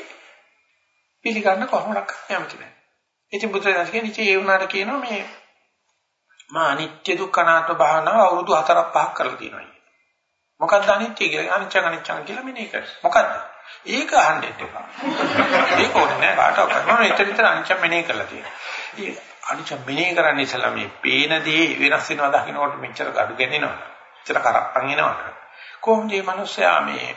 පිළිගන්න කොහොමද කැමති නැහැ. ඉතින් බුදුරජාණන් කියන්නේ ඒ වුණාට කියනවා මේ මා අනිත්‍ය දුක්ඛ අනාත්ම භාවනාව අවුරුදු 4ක් 5ක් කරලා තියෙනවා. මොකක්ද අනිත්‍ය කියලා? අනිච්ච අනිච්ච කියලා මෙනේ කර. මොකද්ද? ඒක අහන්න එපා. ඒක ඕනේ නෑ කාටවත්. මම එතන විතර අනිච්ච මෙනේ කරලා තියෙනවා. අනිච්ච මෙනේ කරන්නේ ඉස්සලා මේ පේන දේ වෙනස් වෙනවා දකින්නකොට මෙච්චර gadu ගෙනිනවා. මෙච්චර කරප්පන් එනවා. කොහොමද මේ මිනිස්සයා මේ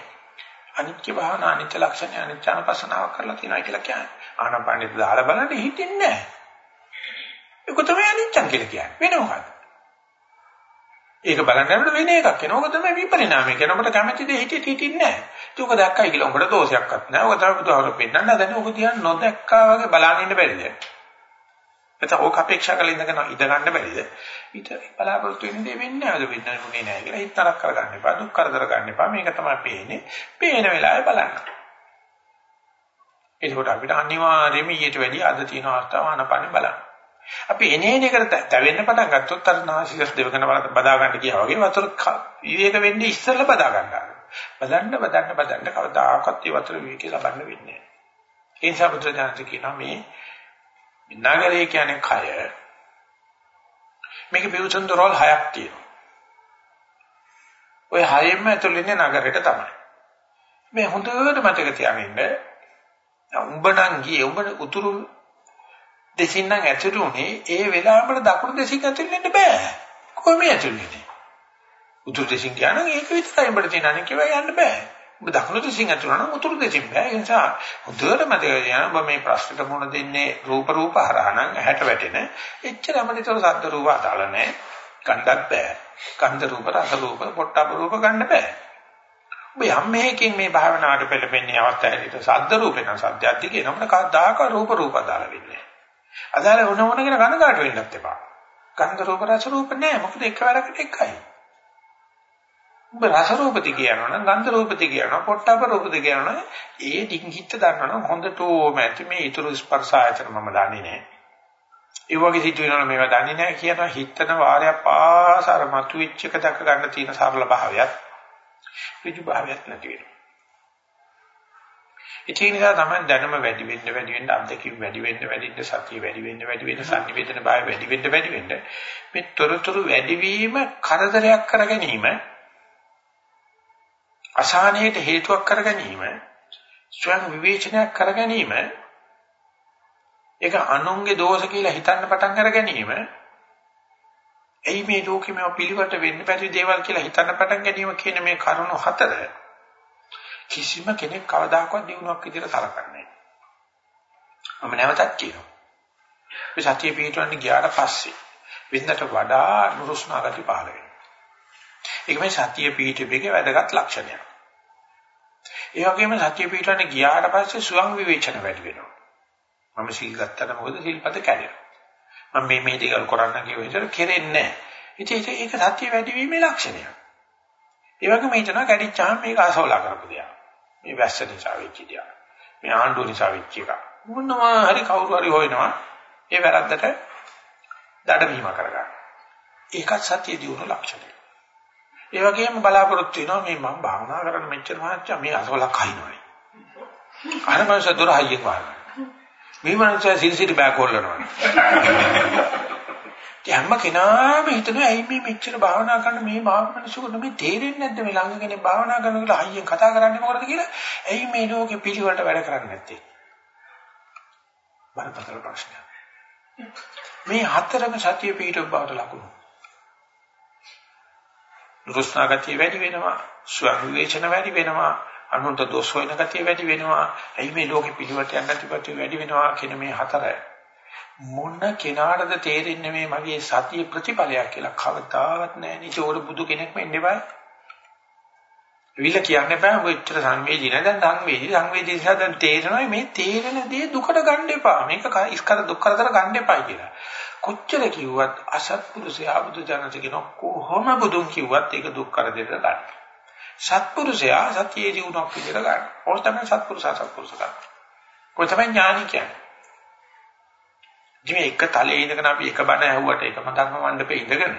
අනිත්‍ය භාවනා අනිත්‍ය ලක්ෂණ අනිත්‍ය අනපසනාව කරලා තියෙනවා කියලා කියන්නේ. ආනපානෙත් දාලා බලන්න හිතෙන්නේ නැහැ. ඒක තමයි අනිත්‍යං කියලා කියන්නේ. වෙන මොකක්ද? ඒක බලන්න යනකොට වෙන එකක් එනවා. ඕක තමයි විපරිණාමය. කියනකොට කැමැති දේ හිතේ හිටින්නේ නැහැ. ඒක ඔක දැක්කයි කියලා උඹට දෝෂයක්වත් නැහැ. ඔක තමයි බුදුහාමර පෙන්නන්න හදන්නේ. ඔක තියන් නොදැක්කා වගේ බලන්න ඉන්න බැරිද? නැත්නම් ඕක අපේක්ෂා කරලා ඉඳගෙන ඉඳ ගන්න බැරිද? ඊට බලාපොරොත්තු වෙන දේ වෙන්නේ නැහැ. වෙන්නේ මොනේ නැහැ කියලා හිත තරක් කරගන්න එපා. දුක් කරදර ගන්න එපා. මේක තමයි පේන්නේ. පේන වෙලාවේ බලන්න. ඒකෝට අපිට අනිවාර්යයෙන්ම ඊට වැඩි අද තියෙන අවස්ථාව අනපන බලන්න. අපි එනේන එකට තැවෙන්න පටන් ගත්තොත් අර නාසිකස් දෙවකන බදා ගන්න කියා වගේ වතුර විවේක වෙන්නේ ඉස්සෙල්ලා බදා ගන්නවා. බලන්න බලන්න බලන්න කවදාකවත් ඒ වතුර විවේකී ලබන්න වෙන්නේ නැහැ. ඒ නිසා බුදුරජාණන් කියනවා මේ නගරය කියන්නේ කය. මේකේ පිවිසුන් දොරවල් හයක් තියෙනවා. ඔය හයෙම ඇතුළේ ඉන්නේ නගරයට තමයි. මේ හොඳට මතක තියාගන්න. උඹ නම් ගියේ උඹ උතුරු දෙසින් නම් ඇතුළු උනේ ඒ වෙලාවට දකුණු දෙසින් ඇතුළු වෙන්න බෑ. කොහොම ඇතුළු වෙන්නේ? උතුරු දෙසින් ගියා නම් ඒක විතරයි උඹට තියෙන අනික ඒවා යන්න බෑ. ඔබ දකුණු දෙසින් ඇතුළු නම් උතුරු දෙසින් බෑ. ඒ නිසා හොඳට මතක තියාගන්න ඔබ මේ ප්‍රශ්නෙට මුහුණ දෙන්නේ රූප රූප හරහා නම් ඇහැට වැටෙන එච්චර අපිටතර සද්ද රූප අදාළ නැහැ. ගන්නත් බෑ. ගන්ධ රූප, රස රූප, පොට්ටබ රූප ගන්න බෑ. ඔබ යම් මේකකින් මේ භාවනාවට පෙළපෙන්නේ අවස්ථාවේදී සද්ද රූපේ නම් සද්දයක් දිගේ නමන කවදාක රූප රූප දාලා වෙන්නේ. අදාළ වුණ මොන කියන කනකාට වෙන්නත් එපා. ගන්ධ රූප රස රූප නෑ මොකද එකවරකට එකයි. ඔබ රස රූපති කියනවනම් ගන්ධ රූපති කියනවා පොට්ටබ රූපති කියනවනම් ඒ ඩිංගිත් දන්නවනම් හොඳටම ඇති මේ ඊතුරු ස්පර්ශ ආයතන මම දන්නේ නෑ. ඒ වගේ සිද්ධ වෙනවා මේවා දන්නේ නැහැ කියන හිතන වාරයක් පාසාර මතුවෙච්ච එක දක ගන්න තියෙන සරල භාවයක් ඍජු භාවයක් නැති වෙනවා. ඒ නිසා තමයි දැනුම වැඩි වෙන්න වැඩි වෙන්න අත්දැකීම් වැඩි වෙන්න වැඩි වෙන්න සතිය වැඩි වෙන්න වැඩි වෙන්න සංනිවේදන භාවය වැඩි වෙන්න වැඩි වෙන්න මේ තොරතුරු වැඩිවීම කරදරයක් කර ගැනීම අසහනයට හේතුවක් කර ගැනීම ස්වයං විවේචනයක් කර ගැනීම ඒක අනුන්ගේ දෝෂ කියලා හිතන්න පටන් අර ගැනීම එයි මේ ලෝකෙ මේව පිළිවෙලට වෙන්න බැරි දේවල් කියලා හිතන්න පටන් ගැනීම කියන මේ කරුණු හතර කිසිම කෙනෙක් කවදාකවත් දිනුවක් විදිහට සලකන්නේ නැහැ. මම නැවතත් කියනවා. මේ සතිය පිටවන්න ගියාට පස්සේ විඳට වඩා නුරුස්නා ගති පහළ වෙනවා. ඒක මේ සතිය පිටුපේකේ වැදගත් ලක්ෂණයක්. ඒ වගේම සතිය පිටවන්න ගියාට පස්සේ ස්වං විවේචන වැඩි වෙනවා. මම සීල් ගත්තට මොකද සීල්පද කැඩෙනවා. මම මේ මේ දේවල් කරන්න කියව විතර කෙරෙන්නේ නැහැ. ඉතින් ඒක සත්‍ය වැඩි වීමේ ලක්ෂණයක්. ඒ වගේම හිතනවා කැඩිච්චාම මේක අසෝලා කරපු දෙයක්. මේ වැස්ස නිසා වෙච්ච දෙයක්. මේ ආණ්ඩුව නිසා වෙච්ච එක. මොනවා හරි කවුරු හරි හොයනවා. ඒ වැරද්දට දඩමීම කරගන්න. ඒකත් සත්‍ය දියුණු ලක්ෂණය. ඒ වගේම බලාපොරොත්තු වෙනවා මේ මම භාවනා කරන මෙච්චර මහත්ය මේ අසෝලා කහිනවනේ. අර මනස දොර හයියෙන් වහනවා. මේ මනුස්සයා සිරිසිරි බෑක් හොල්ලනවා. හැම කෙනාම හිතනවා ඇයි මේ මෙච්චර භාවනා කරන මේ මිනිස්සුන්ට මේ තේරෙන්නේ නැද්ද මේ ළඟ කෙනෙක් භාවනා කරනකොට අයියෙන් කතා කරන්නේ මොකටද කියලා ඇයි මේ ලෝකේ පිළිවෙලට වැඩ කරන්නේ නැත්තේ බරපතල ප්‍රශ්නයක් මේ හතරම සතිය පිටව බවට ලකුණු දුරුස්නාගතිය වැඩි වෙනවා ස්වං විවේචන වැඩි වෙනවා අනුන්ට දොස් හොයන ගතිය වැඩි වෙනවා. ඇයි මේ ලෝකෙ පිළිවෙලට යන්න නැතිපත් වැඩි වෙනවා කියන මේ හතර මොන කෙනාටද තේරෙන්නේ මේ මගේ සතිය ප්‍රතිඵලයක් කියලා කවදාවත් නැහැ නේ. ඒක බුදු කෙනෙක්ම ඉන්නේ බෑ. විල කියන්න බෑ ඔබ එච්චර සංවේදී නැහැ. දැන් සංවේදී සංවේදී නිසා දැන් තේරෙනවා මේ තේරෙන දේ දුකට ගන්න එපා. මේක ඉස්කර දුක් කරදර ගන්න එපා කියලා. කොච්චර කිව්වත් අසත්පුරුෂයා බුදු ජනක කියන කොහොම බුදුන් කිව්වත් ඒක දුක් කරදරට ගන්න. සත්පුරුෂයා සතියේ දිනුවක් විදිහට ගන්න. ඕක තමයි සත්පුරුෂා සත්පුරුෂ ගන්න. කොයි තමයි ඥානි කියන්නේ. ජීවේ එක තලයේ ඉඳගෙන අපි එක බණ ඇහුවට එකම ධර්ම මණ්ඩපේ ඉඳගෙන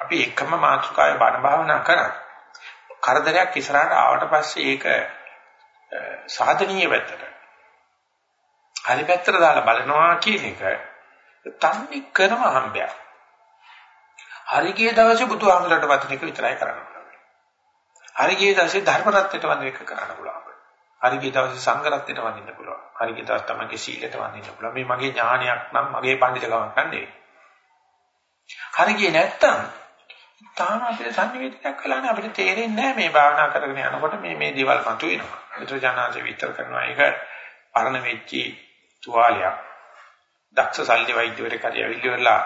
අපි එකම මාතෘකාවේ බණ භාවනා කරා. කරදරයක් ඉස්සරහට ආවට පස්සේ ඒක සාධනීය පැත්තට හරි පැත්තට දාලා බලනවා කියන එක තන්නේ කරම හම්බයක්. හරි ගිය දවසේ බුදුහාමුදුරට වදින එක විතරයි කරන්නේ. හරි ගිය දවසේ ධර්ම රත්නයට වඳින එක කරන්න පුළුවන්. හරි ගිය දවසේ සංඝ රත්නයට වඳින්න පුළුවන්. හරි ගිය දවස් තමයි සීලයට වඳින්න පුළුවන්. මේ මගේ ඥානයක් නම් මගේ පඬිතුකමක් නෙවෙයි. හරි ගියේ නැත්තම් තාම අපිට සංනිවේදනයක් වෙලා නැහැ. අපිට තේරෙන්නේ නැහැ මේ භාවනා කරගෙන යනකොට මේ මේ දේවල් මතුවෙනවා. විතර විතර කරනවා. ඒක පරණ වෙච්චි තුවාලයක්. දක්ෂ සල්ලි වෛද්‍යවරයෙක් හරි ඇවිල්ලා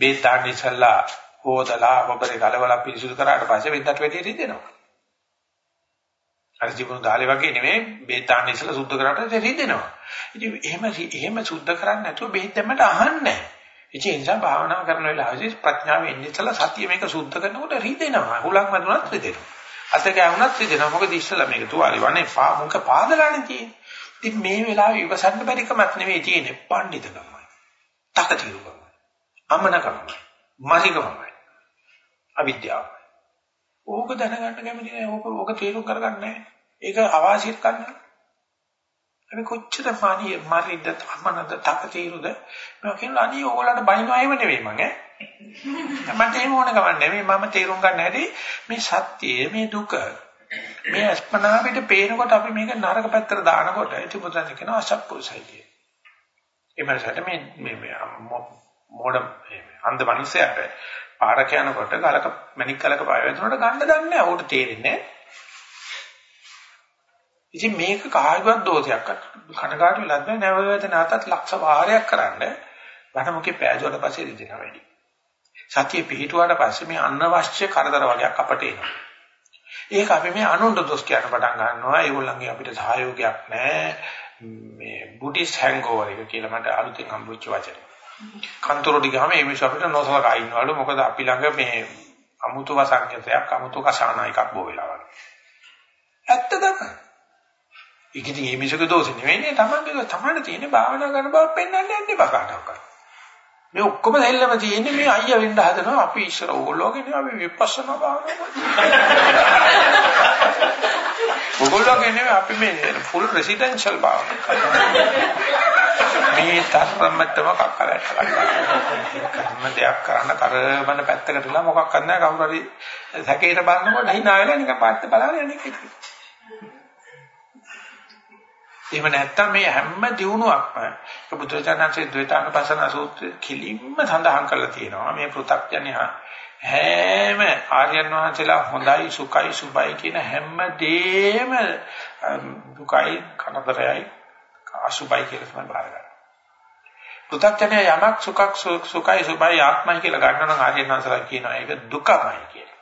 බේතාන් ඉස්සලා හොදලා ඔබේ ගලවලා පිරිසුදු කරාට පස්සේ වෙද්දට වැඩි රිදෙනවා. අර ජීවන දාලේ වගේ නෙමෙයි බේතාන්න ඉස්සලා සුද්ධ කරාට රිදෙනවා. ඉතින් එහෙම එහෙම සුද්ධ කරන්නේ නැතුව බෙහෙත් දෙන්නට අහන්නේ නැහැ. ඒ නිසා භාවනා කරන වෙලාවදී ප්‍රඥාව එන්නේ ඉස්සලා සතිය මේක සුද්ධ කරනකොට රිදෙනවා. හුලක් මතුනත් රිදෙනවා. අත ගෑවුනත් රිදෙනවා. මොකද ඉස්සලා මේක තුවාලේ වනේ පා මුඛ පාදලානේ තියෙන්නේ. ඉතින් මේ වෙලාවේ ඉවසන්න බැරි කමක් නෙමෙයි තියෙන්නේ. පඬිතකමයි. තකතිරුකමයි. අමනකමයි. මරිකමයි. අවිද්‍යාව. ඕක දැනගන්න කැමති නෑ. ඕක ඕක තේරුම් කරගන්න නෑ. ඒක අවාසියට ගන්න. අපි කොච්චර පාණිය මරිද්ද අමනද තකතිරුද මම කියනවා අනේ ඕගොල්ලන්ට බයිනවා එහෙම නෙවෙයි මං ඈ. මට එහෙම ඕන ගමන් නෙවෙයි මම තේරුම් ගන්න හැටි මේ සත්‍යය මේ දුක මේ අස්පනා පිට පේනකොට අපි මේක නරක පැත්තට දානකොට ඒක පුතන් කියනවා අසත්පුරුසයි කිය. ඒ මනසට මේ මේ මොඩ අන්ධ මිනිසයාට පාරක යනකොට ගලක මණික් ගලක පාය වැදුනට ගන්න දන්නේ නැහැ. ඌට තේරෙන්නේ නැහැ. ඉතින් මේක කායිවත් දෝෂයක් කනකාට වෙලත් නැවත නැවතත් ලක්ෂ වාරයක් කරන්න වනමුකේ පෑදුවට පස්සේ රිදෙනවා වැඩි. සතිය පිහිටුවාට පස්සේ මේ අනවශ්‍ය කරදර වගේක් අපට එනවා. ඒක අපි මේ අනුන්ට දොස් කියන පටන් ගන්නවා. ඒගොල්ලන්ගේ අපිට සහයෝගයක් නැහැ. මේ බුද්දිස් හැංගෝවර් එක කියලා මට අලුතෙන් හම්බුච්ච වචන. කන්තරෝටි ගාම මේ මිනිස්සු අපිට නොසලකා ඉන්නවලු. මොකද අපි ළඟ මේ අමුතු වසංකතයක් අමුතු කසානා එකක් බෝ වෙලා වගේ. ඇත්ත තමයි. ඉතින් මේ මිනිසුක දෝෂ නෙවෙයිනේ තමන්ගේ තමන්ට තියෙන භාවනා කරන බව පෙන්වන්න යන්න එපා කාටවත්. මේ ඔක්කොම දෙල්ලම තියෙන්නේ මේ අයියා වෙන්න හදනවා අපි ඉස්සර ඕගොල්ලෝගේ නේ අපි විපස්සනා භාවනා ඕගොල්ලෝගේ නෙවෙයි අපි මේ ෆුල් රෙසිඩෙන්ෂල් භාවනා මේ තරමටම කක්කලට කර්ම දෙයක් කරන්න කරබන පැත්තකටලා මොකක් කරන්න කවුරු හරි සැකේට බලනකොට hina වෙලා නිකන් පාත් බලන්න යන්නේ කියලා එහෙම නැත්තම් මේ හැම දියුණුවක්ම බුදුරජාණන්සේ ද්වේතානුපස්සන සූත්‍රය කිලින්ම සඳහන් කරලා තියෙනවා. මේ පෘථග්ජනය හැම ආර්යයන් වහන්සේලා හොඳයි සුඛයි සුබයි කියන හැම දෙෙම දුකයි කනතරයයි අසුබයි කියලා තමයි බාර ගන්න. පෘථග්ජනය යමක් සුඛක් සුඛයි සුබයි ආත්මයි කියලා ගන්නවා නම් ආර්යයන් වහන්සේලා කියනවා ඒක දුකමයි කියලා.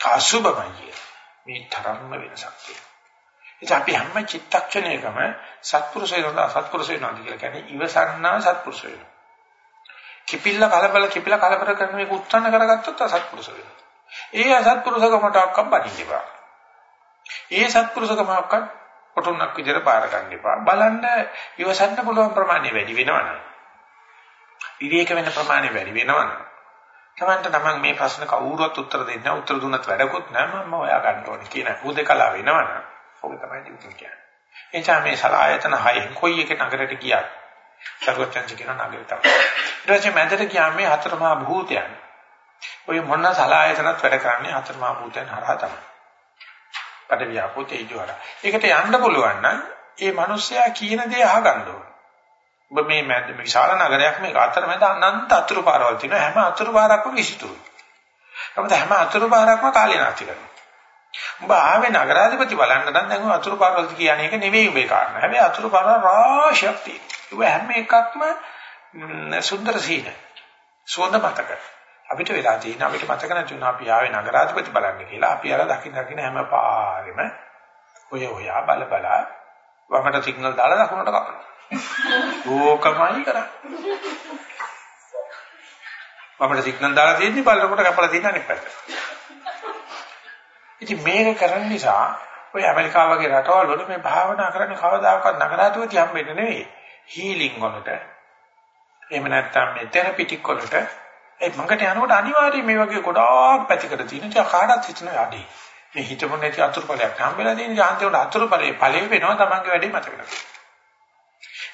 අසුබමයි කියලා. මේ තරම්ම වෙනසක් තියෙනවා. ඉතින් අපි හැම චිත්තක්ෂණයකම සත්පුරුෂය වෙනවා සත්පුරුෂය වෙනවා කියලා කියන්නේ ඉවසන්නා සත්පුරුෂය වෙනවා. කිපිල්ල කලබල කිපිල කලබල කරන මේක උත්සන්න කරගත්තොත් අසත්පුරුෂ වෙනවා. ඒ අසත්පුරුෂකමට අක්කම් බණින්න ඒ සත්පුරුෂකමක් කොටුන්නක් විදිහට බාර ගන්න එපා. බලන්න ඉවසන්න පුළුවන් ප්‍රමාණය වැඩි වෙනවනේ. විවේක වෙන ප්‍රමාණය වැඩි වෙනවනේ. තමන්ට තමන් මේ ප්‍රශ්න කවුරුවත් උත්තර දෙන්නේ නැහැ. උත්තර දුන්නත් වැඩකුත් නැහැ. මම හොයා ගන්න ඕනේ කියන උදේකලා වෙනවනේ. ඔබ තමයි දියුතු කියන්නේ. එනිසා මේ සලායතන හයෙන් කොයි එක නගරයට ගියත් සර්වඥ කියන නගරයට තමයි. ඊට පස්සේ මැදට ගියාම මේ හතරමහා භූතයන්. ඔය මොන සලායතනත් වැඩ කරන්නේ හතරමහා භූතයන් හරහා තමයි. පඩ වියාපෝ තේජෝර. ඒකට යන්න පුළුවන් නම් ඒ මිනිස්සයා කියන දේ අහගන්න ඕන. ඔබ මේ මැද විශාල නගරයක් මේක අතරමැද අනන්ත අතුරු පාරවල් තියෙනවා හැම අතුරු පාරක්ම විසිතුරුයි. නමුත් හැම අතුරු පාරක්ම කාලේ නැති කරනවා. උඹ ආවේ නගරාධිපති බලන්න නම් දැන් අතුරු පාරවල් කියන එක නෙවෙයි උඹේ කාරණා. හැබැයි අතුරු පාරවල් රාශියක් තියෙනවා. හැම එකක්ම සුන්දර සීන. සුවඳ මතක. අපිට වෙලා තියෙන අපිට මතක නැති වුණා අපි ආවේ නගරාධිපති බලන්න කියලා. අපි අර දකින්න දකින්න හැම පාරෙම ඔය ඔය බල බල වමට සිග්නල් දාලා දකුණට කපනවා. ඕකමයි කරන්නේ. වමට සිග්නල් දාලා තියෙන්නේ බලනකොට කපලා තියෙන අනිත් පැත්ත. ඉතින් මේක කරන්න නිසා ඔය ඇමරිකාව වගේ රටවල් වල මේ භාවනා කරන්නේ කවදාකවත් නගරාතුවති හම්බෙන්නේ නෙවෙයි. හීලින් වලට. එහෙම නැත්නම් මේ තෙරපිටික් වලට ඒ මඟට යනකොට අනිවාර්යයෙන් මේ වගේ ගොඩාක් පැතිකඩ තියෙන ඉතින් කාටවත් හිතන යඩේ. මේ හිතමු නැති අතුරුපලයක් හම්බෙලා තියෙන යාන්තියට අතුරුපලේ ඵලෙ වෙනවා තමන්ගේ වැඩේ මතක නැහැ.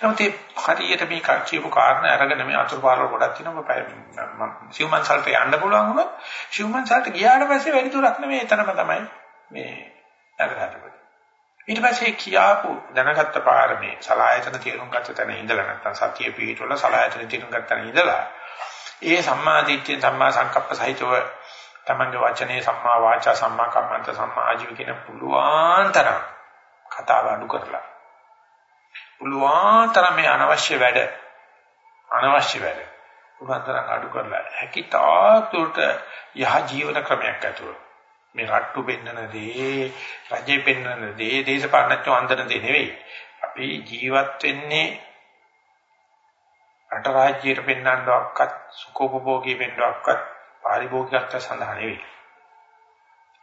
නමුත් ඒ හරියට මේ කියපු කාරණා අරගෙන මේ අතුරුපාරවල ගොඩක් තියෙනවා. මම සිව්මන් සල්ට යන්න පුළුවන් වුණොත් සිව්මන් සල්ට ගියාට පස්සේ වැඩි දුරක් නෙමෙයි එතනම තමයි මේ නගරහටපද ඊට පස්සේ කියාපු දැනගත්ත පාරමේ සලායතන තේරුම් ගත්ත තැන ඉඳලා නැත්තම් සතිය පිහිටවල සලායතන තේරුම් ගත්ත තැන ඉඳලා ඒ සම්මා දිට්ඨිය සම්මා සංකප්ප සහිතව තමන්ගේ වචනේ සම්මා වාචා සම්මා කම්මන්ත සම්මා ආජීව කියන පුළුවන් තරම් කතාව අඩු කරලා පුළුවන් තරම් මේ අනවශ්‍ය වැඩ අනවශ්‍ය වැඩ උගන්තරන් අඩු කරලා හැකිතාක් යහ ජීවන ක්‍රමයක් ඇතුළු. මේ රට්ටු පෙන්නන දේ රජේ පෙන්නන දේ දේශපාලනඥයෝ අන්දන දේ නෙවෙයි. අපි ජීවත් වෙන්නේ රට රාජ්‍යයට පෙන්වන්නවක්වත් සුඛෝපභෝගී වෙන්නවක්වත් පාරිභෝගිකත්ව සඳහා නෙවෙයි.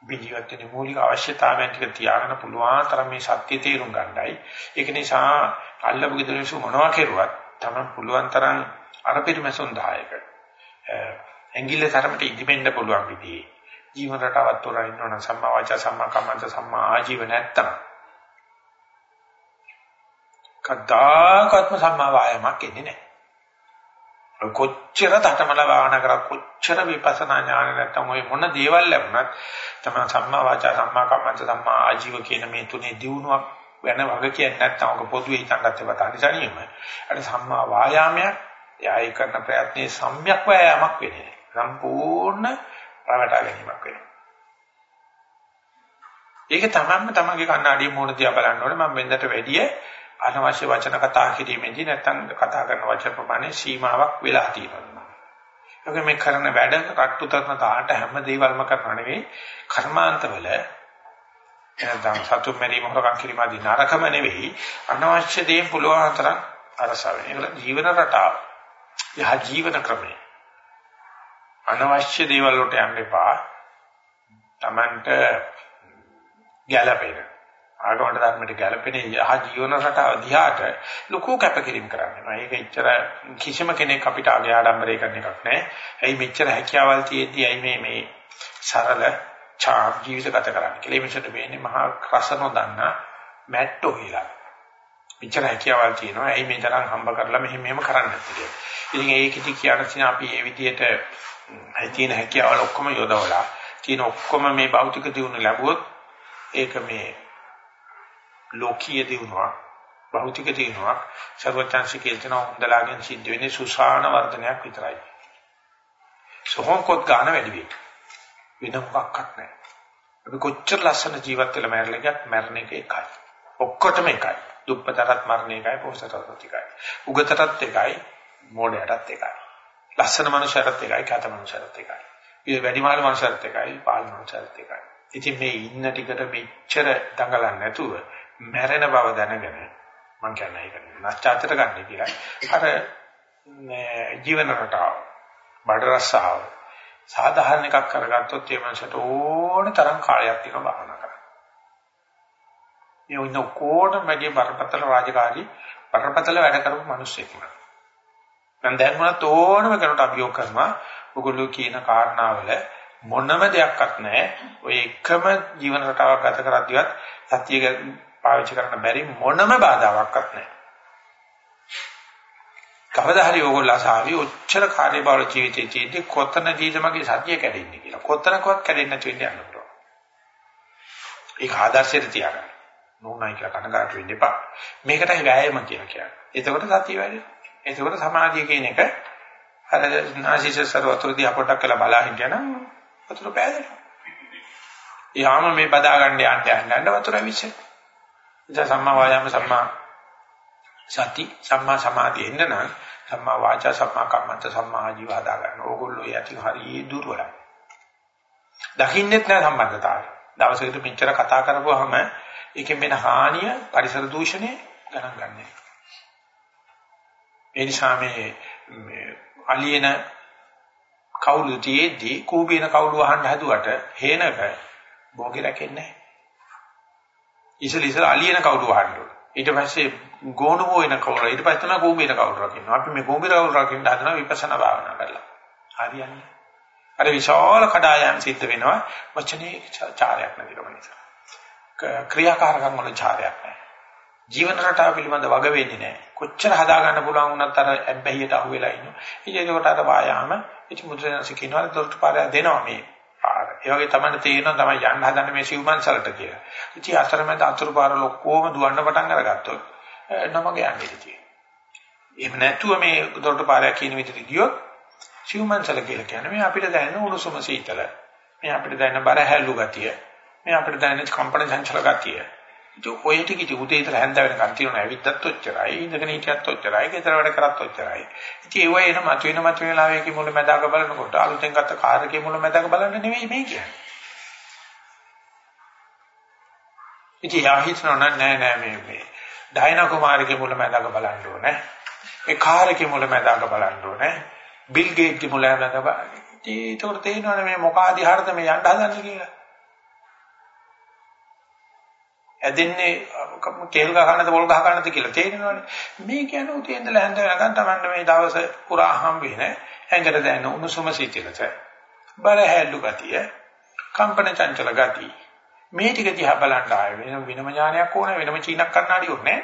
ජීවිතයේ මූලික අවශ්‍යතාවයන් ටික තියාගෙන පුළුවන් තරම් මේ සත්‍ය තේරුම් ගන්නයි. ඒක නිසා අල්ලපු ගෙදරසු මොනවා කෙරුවත් තමයි පුළුවන් තරම් අර පිරිමැසුන් දායක. ඇඟිල්ල තරමට ඉදිමෙන්න පුළුවන් විදිහේ ජීවන රටාවක් තෝරා ඉන්නවනම් සම්මා වාචා සම්මා කම්මන්ත සම්මා ආජීව නැත්තම් කද්දාකත්ම සම්මා වායමක් එන්නේ නැහැ. කොච්චර තටමල භාවනා කරා කොච්චර විපස්සනා ඥාන නැත්තම් ඔය මොන දේවල් ලැබුණත් තමයි සම්මා වාචා සම්මා කම්මන්ත සම්මා ආජීව කියන මේ තුනේ දියුණුවක් වෙන වග කියන්නේ නැත්තම් ඔක පොදුවේ හිතන්නත් ඒවා තනිසනියම අර සම්මා වායාමයක් යයි කරන ප්‍රයත්නයේ සම්‍යක් වෑයමක් වෙන්නේ සම්පූර්ණ රවටා ගැනීමක් වෙනවා. ඒක තමන්ම තමන්ගේ කණ්ණාඩියේ මූණ දිහා බලන්න ඕනේ. මම වෙනදට වැඩිය අනවශ්‍ය වචන කතා කිරීමේදී නැත්තම් කතා කරන වචන ප්‍රමාණය සීමාවක් වෙලා තියෙනවා. ඒක මේ කරන වැඩ රට්ටු තරන තාට හැම දේවල්ම කරනව නෙවෙයි කර්මාන්තවල එනදම් සතු මෙරි මොහොරකම් කිරීම ආදී නරකම නෙවෙයි අනවශ්‍ය දේ පුළුවන් තරම් අරසවෙන. ඒක ජීවන රටාව. යහ ජීවන ක්‍රමය. අනවශ්‍ය දේවල් වලට යන්න එපා. Tamanට ගැළපෙන ආගමට ධර්මයට ගැළපෙන යහ ජීවන රටාව දිහාට ලොකු කැපකිරීම කරනවා. ඒක එච්චර කිසිම කෙනෙක් අපිට ආගේ ආඩම්බරය කරන එකක් නෑ. ඇයි මෙච්චර හැකියාවල් තියෙද්දි ඇයි මේ මේ සරල චාම් ජීවිත ගත කරන්නේ කියලා. මේ මිනිස්සුන්ට වෙන්නේ මහා රස නොදන්න මැට්ටෝ කියලා. මෙච්චර හැකියාවල් තියෙනවා. ඇයි මේ තරම් හම්බ කරලා මෙහෙම මෙහෙම කරන්නේ නැත්තේ කියලා. ඉතින් ඒකෙදි කියන අපි මේ විදිහට තියෙන හැකියාවල් ඔක්කොම යොදවලා තියෙන ඔක්කොම මේ භෞතික දියුණු ලැබුවොත් ඒක මේ ලෝකීය දිනුවක් භෞතික දිනුවක් සර්වචන්සි කියන හොඳලාගෙන් සිද්ධ වෙන්නේ සුසාන වර්ධනයක් විතරයි. සෝහොන්කොත් ගන්න වැඩි වෙයි. වෙන මොකක්වත් නැහැ. අපි කොච්චර ලස්සන ජීවත් වෙලා මැරෙලා ගියත් මැරෙන එක එකයි. ඔක්කොටම එකයි. දුප්පතටත් මරණ එකයි, පොහසතටත් එකයි. උගතටත් එකයි, මෝඩයටත් එකයි. ලස්සන මනුෂයටත් එකයි, කැත මනුෂයටත් එකයි. ඒ වැඩිමාල් මනුෂයටත් එකයි, පාල් මනුෂයටත් එකයි. ඉතින් මේ ඉන්න ටිකට මෙච්චර දඟලන්නේ නැතුව මැරෙන බව දැනගෙන මම කියන්නේ ඒක නැස්චාතර ගන්න කියලා. අර ජීවන රටාව බඩ රස්සාව සාධාරණ එකක් කරගත්තොත් ඒ මනසට ඕන තරම් කාලයක් තියෙනවා භාවනා කරන්න. මේ ඉන්න කොටම වැඩි බරපතල රාජකාරී බරපතල වැඩ කරපු මිනිස්සෙක් නේ. මම දැන් මොනත් ඕනම කෙනෙකුට අභියෝග කරනවා. ඔගොල්ලෝ කියන කාරණාවල මොනම දෙයක්වත් නැහැ. ඔය එකම ජීවන රටාවක් ගත කරද්දිවත් සත්‍ය පාවිච්චි කරන්න බැරි මොනම බාධාවක්වත් නැහැ. කවදා හරි ඕගොල්ලෝ අසාවි ඔච්චර කාර්යබහුල ජීවිතයේ ජීවිතේ කොතනදීද මගේ සත්‍ය කැඩෙන්නේ කියලා. කොතනකවත් කැඩෙන්නේ නැති වෙන්න යන්න පුළුවන්. ඒක ආදර්ශයට තියාගන්න. නෝනයි කියලා කනගාටු වෙන්න එපා. මේකටයි වෑයම කියලා කියන්නේ. එතකොට සතිය වැඩි. එතකොට සමාධිය කියන එක අර නාසිසසර වතුරදී අපොටක් කියලා බලා හිටියනම් වතුර පෑදෙනවා. යාම මේ බදා ගන්න යන්න යන්න වතුර විශ්සෙනවා. ඉතින් සම්මා වායාම සම්මා සති සම්මා සමාධිය එන්න නම් සම්මා වාචා සම්මා කම්මන්ත සම්මා ආජීව හදා ගන්න. ඕගොල්ලෝ යටි හරිය දුර්වලයි. දකින්නෙත් නෑ සම්බන්ධතාවය. දවසකට මෙච්චර කතා කරපුවාම ඒකෙන් වෙන හානිය පරිසර දූෂණය ගණන් ගන්නෑ. ඒ නිසා මේ අලියන කවුළු තියේදී කූබේන කවුළු අහන්න හැදුවට හේනක භෝගේ රැකෙන්නේ නැහැ. ඉසල ඉසල අලියන කවුළු අහන්න ඕන. ඊට පස්සේ ගෝණුව වෙන කවුරු ඊට පස්සේ තමයි කූඹින කවුරු රකින්න. අපි මේ කූඹින කවුරු රකින්න හදනවා විපස්සනා භාවනා කරලා. හරියන්නේ. අර විශාල කඩායම් සිද්ධ වෙනවා වචනේ චාරයක් නැතිකම නිසා. ක්‍රියාකාරකම් වල චාරයක් නැහැ. ජීවන රටාව පිළිබඳ වග වෙන්නේ නැහැ. කොච්චර හදා ගන්න පුළුවන් වුණත් අර ඇබ්බැහියට අහු වෙලා ඉන්නවා. ඉතින් ඒකට අර වායාම ඉති මුද්‍රණස කියනවා දොරට පාරය දෙනවා මේ පාර. ඒ වගේ තමයි තේරෙනවා තමයි යන්න හදන්නේ මේ සිව්මන්සලට කියලා. ඉතින් අතරමැද අතුරු පාර ලොක්කෝම දුවන්න පටන් අරගත්තොත් නමග යන්නේ තියෙන්නේ. එහෙම නැතුව මේ දොරට පාරයක් කියන විදිහට ගියොත් සිව්මන්සල කියලා කියන්නේ මේ අපිට දැනෙන උණුසුම සීතල. මේ අපිට දැනෙන බර හැල්ලු ගතිය. මේ අපිට දැනෙන කම්පන චංචල ගතිය. ඒක ඔය ටික ඉති උදේ ඉඳලා හැන්ද වෙනකන් තියෙනවා. ඇවිද්දත් ඔච්චරයි ඉඳගෙන හිටියත් ඔච්චරයි ගෙදර වැඩ කරත් ඔච්චරයි. ඉතින් ඒව එන මත වෙන මත වෙන ලාවේකේ මුල මැදාක බලනකොට අලුතෙන් ගත්ත කාර් එකේ මුල මැදාක බලන්න නෙවෙයි මේ කියන්නේ. ඉතින් යාහිතන නෑ නෑ මේ මේ ඩයිනා කුමාරගේ මුල මැදාක බලන්න ඕනේ. ඒ කාර් එකේ මුල මැදාක බලන්න ඕනේ. බිල් ගේට්ගේ මුල මැදාක බලන්න ඉතින් ඒකට තේරෙනවනේ මේ මොකාදී හරද මේ යන්න හදන්නේ කියලා. ඇදෙන්නේ කේල් ගහ ගන්නද පොල් ගහ ගන්නද කියලා තේරෙනවනේ. මේ කියන්නේ උදේ ඉඳලා හැන්ද වෙනකන් Tamanne මේ දවස පුරා හම් වෙන ඇඟට දැනෙන උණුසුම සීතලස. බර හැල්ලු ගතිය, කම්පන චංචල ගතිය. මේ ටික දිහා බලන්න ආයෙ වෙන වෙනම ඥානයක් ඕන වෙනම චීනක් කන්නාඩි ඕනේ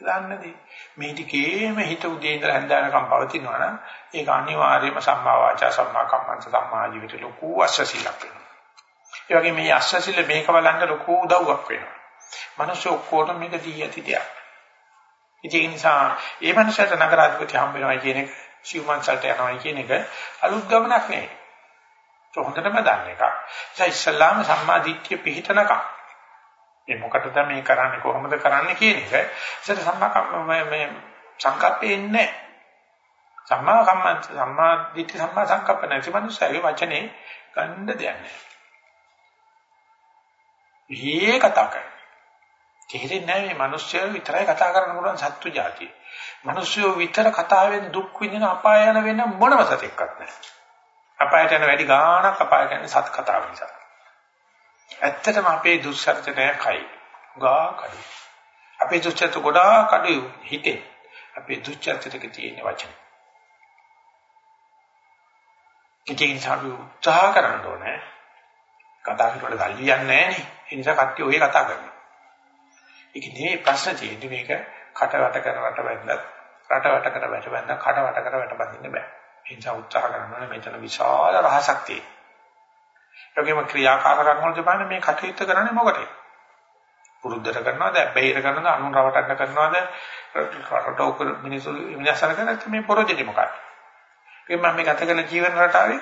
දන්නදී මේ ටිකේම හිත උදේ ඉඳලා හැන්ද වෙනකන් පවතිනවා නම් ඒක අනිවාර්යයෙන්ම සම්මා වාචා සම්මා කම්මන්ත සම්මා ජීවිත ලොකු අශ්‍රසීලක් වෙනවා. ඒ වගේ මේ අශ්‍රසීල මේක බලන්න ලොකු උදව්වක් වෙනවා. මිනිස්සු ඔක්කොටම මේක දී ඇති දෙයක්. ඒ නිසා ඒ මනසට නගරාධිපති හම්බ වෙනවා කියන එක සිව්මන්සල්ට යනවා කියන එක අලුත් ගමනක් නෙවෙයි. ඒක හොඳටම දන්න එකක්. ඒ ඉස්ලාම සම්මා දිට්ඨිය පිහිටනකම් මේ මොකටද මේ කරන්නේ කොහොමද කරන්නේ කියන එක ඉතින් සම්මා මේ සංකප්පේ ඉන්නේ සම්මා කම්මන්ත සම්මා දිට්ඨි සම්මා සංකප්ප නැති මනුස්සයගේ වචනේ ගන්න දෙයක් නැහැ. ඊයේ කතා කරන්නේ. තේරෙන්නේ නැහැ මේ මිනිස්සු විතරයි කතා කරන්න පුළුවන් සත්තු జాතිය. මිනිස්සු විතර කතාවෙන් දුක් විඳින අපාය යන වෙන මොනම සතෙක්වත් නැහැ. අපායට යන වැඩි ගාණක් අපාය කියන්නේ සත් කතාව නිසා. ඇත්තටම අපේ දුස්සර්ජනය කයි. ගා කඩු. අපේ දුස්චරිත ගොඩාක් අඩුයි හිතේ. අපේ දුස්චරිතක තියෙන වචන. ඉතින් අපි උත්සාහ කරන්න ඕනේ. කතා කරනකොට ගල්ලියන්නේ නැහැ නේ. ඒ නිසා කට්ටිය ඔය කතා කරනවා. ඒක නෙවෙයි ප්‍රශ්න තියෙන්නේ. මේක කට වට කර වට බැලඳ රට වට කර වට බැලඳ කඩ වට කර වට බඳින්න බෑ. ඒ නිසා උත්සාහ කරන්න ඕනේ මෙතන විශාල රහසක් තියෙනවා. ඒකෙම ක්‍රියාකාරකම් වලදී බලන්න මේ කටයුත්ත කරන්නේ මොකටද? පුරුද්දට කරනවද? බැහැර කරනවද? අනුන් රවටන්න කරනවද? රටෝක මිනිස්සු විනාශන කරනද මේ පොරොජෙදි මොකක්ද? ඒ මම මේ ගත කරන ජීවන රටාවේ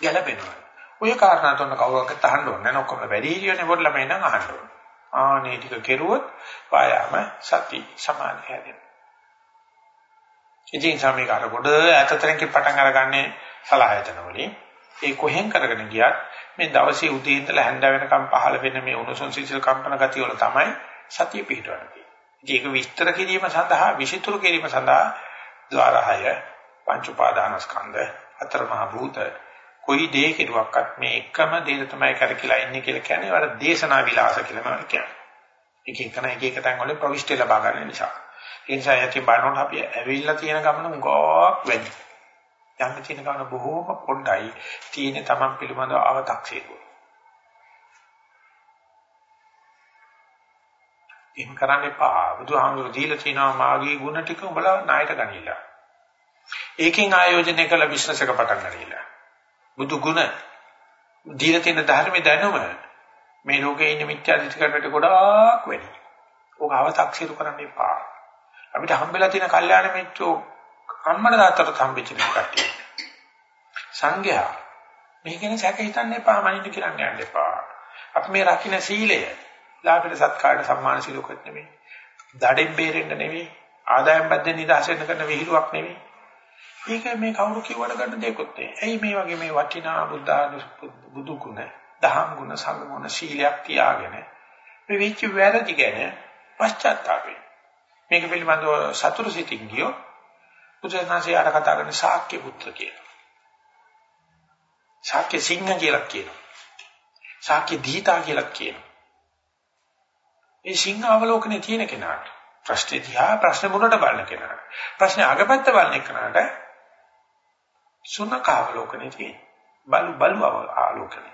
ගැළපෙනවා. ඔය කාරණා තුන කවුරක්වත් අහන්න ඕනේ නැහැ. ඔක්කොම වැඩි හිටියනේ පොඩි ළමයි නම් අහන්න ඕනේ. ආනේ ටික කෙරුවොත් වායාම සති සමාධිය හැදෙනවා ඉතින් සමීක අර කොට ඈතතරකින් පටන් අරගන්නේ සලආයතන වලින් ඒ කොහෙන් කරගෙන ගියත් මේ දවසේ උදේ ඉඳලා හැන්ද වෙනකම් පහළ වෙන මේ උණුසුම් සිසිල් කම්පන ගතිය වල තමයි සතිය පිහිටවන්නේ. ඒක විස්තර කිරීම සඳහා විසිතුරු කිරීම සඳහා ద్వාරහය පංච උපාදානස්කන්ධ අතර මහ භූත කොයි දේ කෙරුවක්වත් මේ එකම දේ තමයි කරකිලා ඉන්නේ කියලා කියන්නේ වල දේශනා විලාස කියලා මම කියන්නේ. එක එක තැන එක එක තැන් වල ප්‍රවිෂ්ටි ලබා ගන්න නිසා. ඒ නිසා යටි බලනකොට අපි ඇවිල්ලා තියෙන ගමන ගොක් වැඩි. යන්න තියෙන ගමන බොහෝම පොඩ්ඩයි. තියෙන තමන් පිළිබඳව අව탁සීරුව. එහෙම කරන්න එපා. බුදුහාමුදුරු දීලා තිනවා මාගේ ಗುಣ ටික උඹලා ණයට ගනිලා. ඒකෙන් ආයෝජනය කළ බිස්නස් එක පටන් ගනිලා. බුදු ගුණ දීලා තියෙන ධර්මයේ දැනුම මේ ලෝකේ ඉන්න මිත්‍යා දෘෂ්ටිකට ගොඩාක් වැඩි. ඕක අව탁සීරු කරන්න එපා. අපිට හම්බෙලා තියෙන කල්යාණ මිත්‍රෝ අම්මන තාත්තට හම්බෙච්ච කට්ටිය. සංඝයා මේ ගැන සැක හිතන්න එපා මනින්න කියලා යන්න එපා. අපි මේ රකින්න සීලය ලාභයට සත්කාරයට සම්මාන සිලෝකත් නෙමෙයි. දඩෙන් බේරෙන්න නෙමෙයි. ආදායම් බද්දෙන් නිදහසෙන්න කරන විහිළුවක් නෙමෙයි. ඒක මේ කවුරු කිව්වට ගන්න දෙයක්වත් නෙමෙයි. ඇයි මේ වගේ මේ වටිනා බුද්ධ බුදු ගුණ, දහම් ගුණ, සංඝ ගුණ සීලයක් තියාගෙන මේ වෙච්ච වැරදි ගැන පශ්චාත්තාපේ. මේක පිළිබඳව සතුරු සිතින් ගියෝ බුදුසසුනේ ආර කතා කරන ශාක්‍ය පුත්‍ර කියලා. ශාක්‍ය සිංහ කියලා කියනවා. ශාක්‍ය දීතා කියලා කියනවා. ඒ සිංහ අවලෝකනේ තියෙන කෙනාට ප්‍රශ්නේ දිහා ප්‍රශ්න මුලට බලන කෙනාට ප්‍රශ්නේ අගපැත්ත බලන කෙනාට සුනක අවලෝකනේ තියෙන. බලු බලු ආලෝකනේ.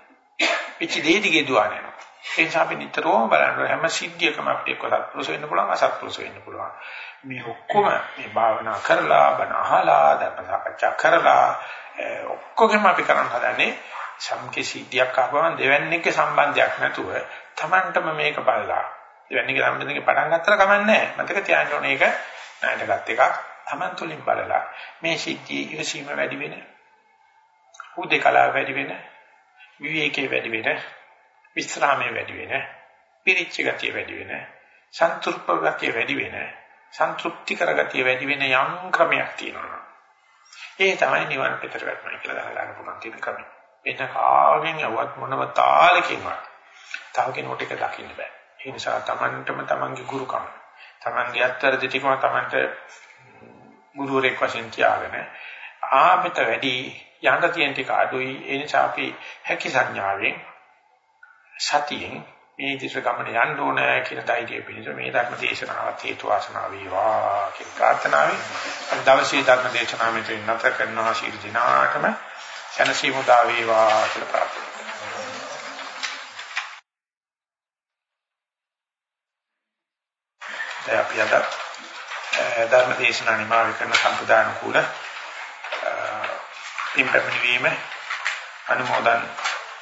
පිටි දෙදිගේ දුවන්නේ. ඒ නිසා අපි නිතරම බලන්න හැම සිද්ධියකම අපිට එක්ක සත්පුරුෂ වෙන්න පුළුවන් අසත්පුරුෂ වෙන්න පුළුවන්. මේ ඔක්කොම මේ භාවනා කරලා බණ අහලා ධර්ම සාකච්ඡා කරලා ඔක්කොගෙම අපි කරන්න හදන්නේ සම්කේ සිද්ධියක් ආවම දෙවන්නේගේ සම්බන්ධයක් නැතුව Tamanටම මේක බලලා දෙවන්නේගේ සම්බන්ධයෙන් පටන් ගත්තට කමන්නේ මතක තියාගන්න ඕනේ ඒක නැටගත් එකක් Taman තුලින් බලලා මේ සිද්ධියේ ඉවසීම වැඩි වෙන උදේකලාව වැඩි වෙන විවේකයේ වැඩි වෙන විස්රාමයේ වැඩි වෙන පිරිච්ච ගතිය වැඩි වෙන සන්තුෂ්ප ගතිය වැඩි වෙන සන්තුෂ්ටි කරගතිය වැඩි වෙන යම් ක්‍රමයක් තියෙනවා ඒ තමයි නිවන පිටර වැටෙනවා කියලා දැනගන්න පුළුවන් තියෙන ක්‍රමය. එන්න කාගෙන් යවත් මොනව තාලකින්වත් තව කෙනෙකුට එක දකින්න බෑ. ඒ නිසා Tamanටම Tamanගේ ගුරුකම. Tamanගේ අත්තරදි ටිකම Tamanට ගුරුවරයෙක් වශයෙන් තියාගෙන ආපිට වැඩි යන්න තියෙන ටික අඩුයි. ඒ නිසා අපි හැකි සංඥාවෙන් සතියෙන් මේ දිශ ගමන යන්න ඕනේ කියන ධෛර්යය පිණිස මේ ධර්ම දේශනාවත් හේතු වාසනා වේවා කියන ප්‍රාර්ථනාවෙන් අද දවසේ ධර්ම දේශනාව මෙතන නැත කරනවා ශීල දිනාටම සනසීමු දා වේවා කියලා ප්‍රාර්ථනා කරනවා. අපි අද ධර්ම දේශනා නිමාව කරන සම්ප්‍රදාන කුල පින්පැමිණි වීම අනුමෝදන්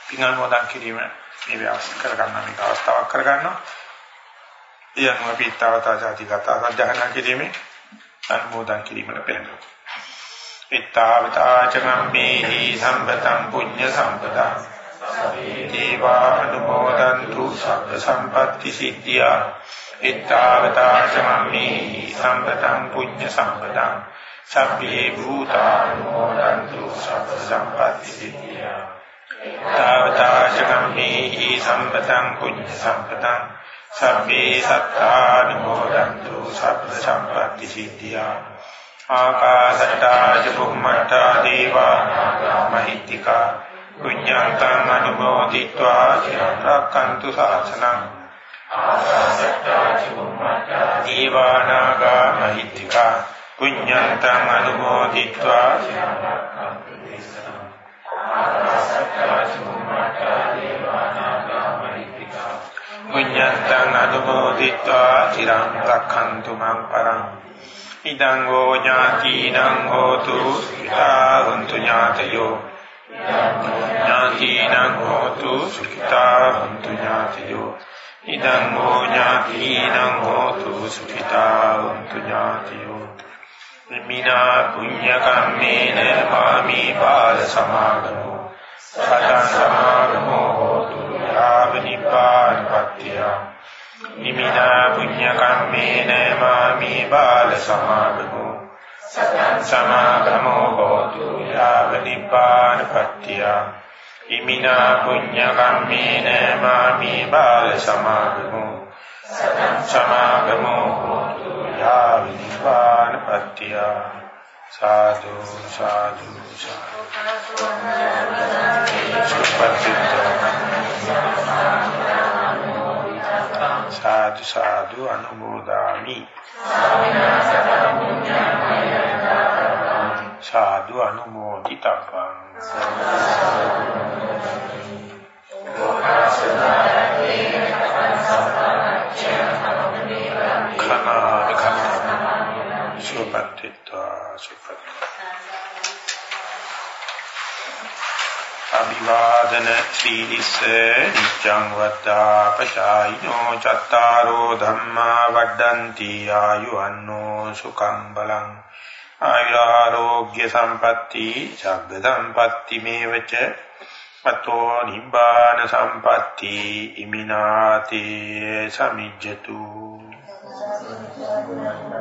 පින් අනුමෝදන් කිරීම මේ ව්‍යවස්ථ කරගන්න මේක අවස්ථාවක් කරගන්නවා. ඒ අනුව අපි ඊතාවතා ජාතිගත සත්‍යහනා කිරීමේ අනුමෝදන් කිරීමට පෙළඹෙනවා. ඊතාවතා චනම්මේහි සම්පතං පුඤ්ඤ සම්පදා දේවා අනුමෝදන්තු සබ්බ සම්පatti සිද්ධියා ittavata chamammi sampadam puඤ්ඤ සම්පදං සබ්බේ භූතානුමෝදන්තු සබ්බ සම්පatti සිද්ධා ittavata chamammi sampadam puඤ්ඤ සම්පදං සබ්බේ සත්තානුමෝදන්තු සබ්බ සම්පatti සිද්ධා ආකාශට්ටා චුම්මට්ටා දේවා මහිත්‍තිකා පුඤ්ඤාන්තං අනුමෝදිत्वा චිරක්ඛන්තු සාසනං දීවානාගා මහිත්‍තිකා පුඤ්ඤන්තං අනුමෝදිत्वा පුඤ්ඤන්තං අනුමෝදිत्वा চিරං රක්ඛන්තු මං පරං ඉදං හෝ ඥාතිනං හෝතු සාරුන්තු ඥාතයෝ ඥාතිනං හෝතු සුඛිතාන්තු ඥාතයෝ ඉදං හෝ ඥාතිනං හෝතු සුඛිතා හොන්තු ඥාතයෝ. මිනා පුඤ්ඤ කම්මේන මාමි බාල සමාගමෝ. සතං සමාගමෝ හෝතු යාව නිපාන පත්‍ය මිනා පුඤ්ඤ කම්මේන මාමි බාල සමාගමෝ. සතං සමාගමෝ හෝතු යාව නිපාන පත්‍ය ඉමිනා පුඤ්ඤ කම්මේන මාමි බාල සමාගමෝ සතං සමාගමෝ හෝතු යාව නිපාන පත්‍ය සාදු සාදු සාදු. සාදු අනුමෝදාමි. සාදු අනුමෝදිතප්පං කනාද කනා සුපත්තිත්වා සුපත් අභිවාදන සීලිස නිච්ඡං වද්දා පශායිනෝ චත්තාරෝ ධම්මා වඩ්ඩಂತಿ ආයුවන්නෝ සුඛං බලං ආයුරාෝග්‍ය සම්පatti ඡග්ග සම්පatti මේවච අතෝ නිබ්බාන සම්පatti ඉමිනාතේ සමිජ්ජතු Thank you.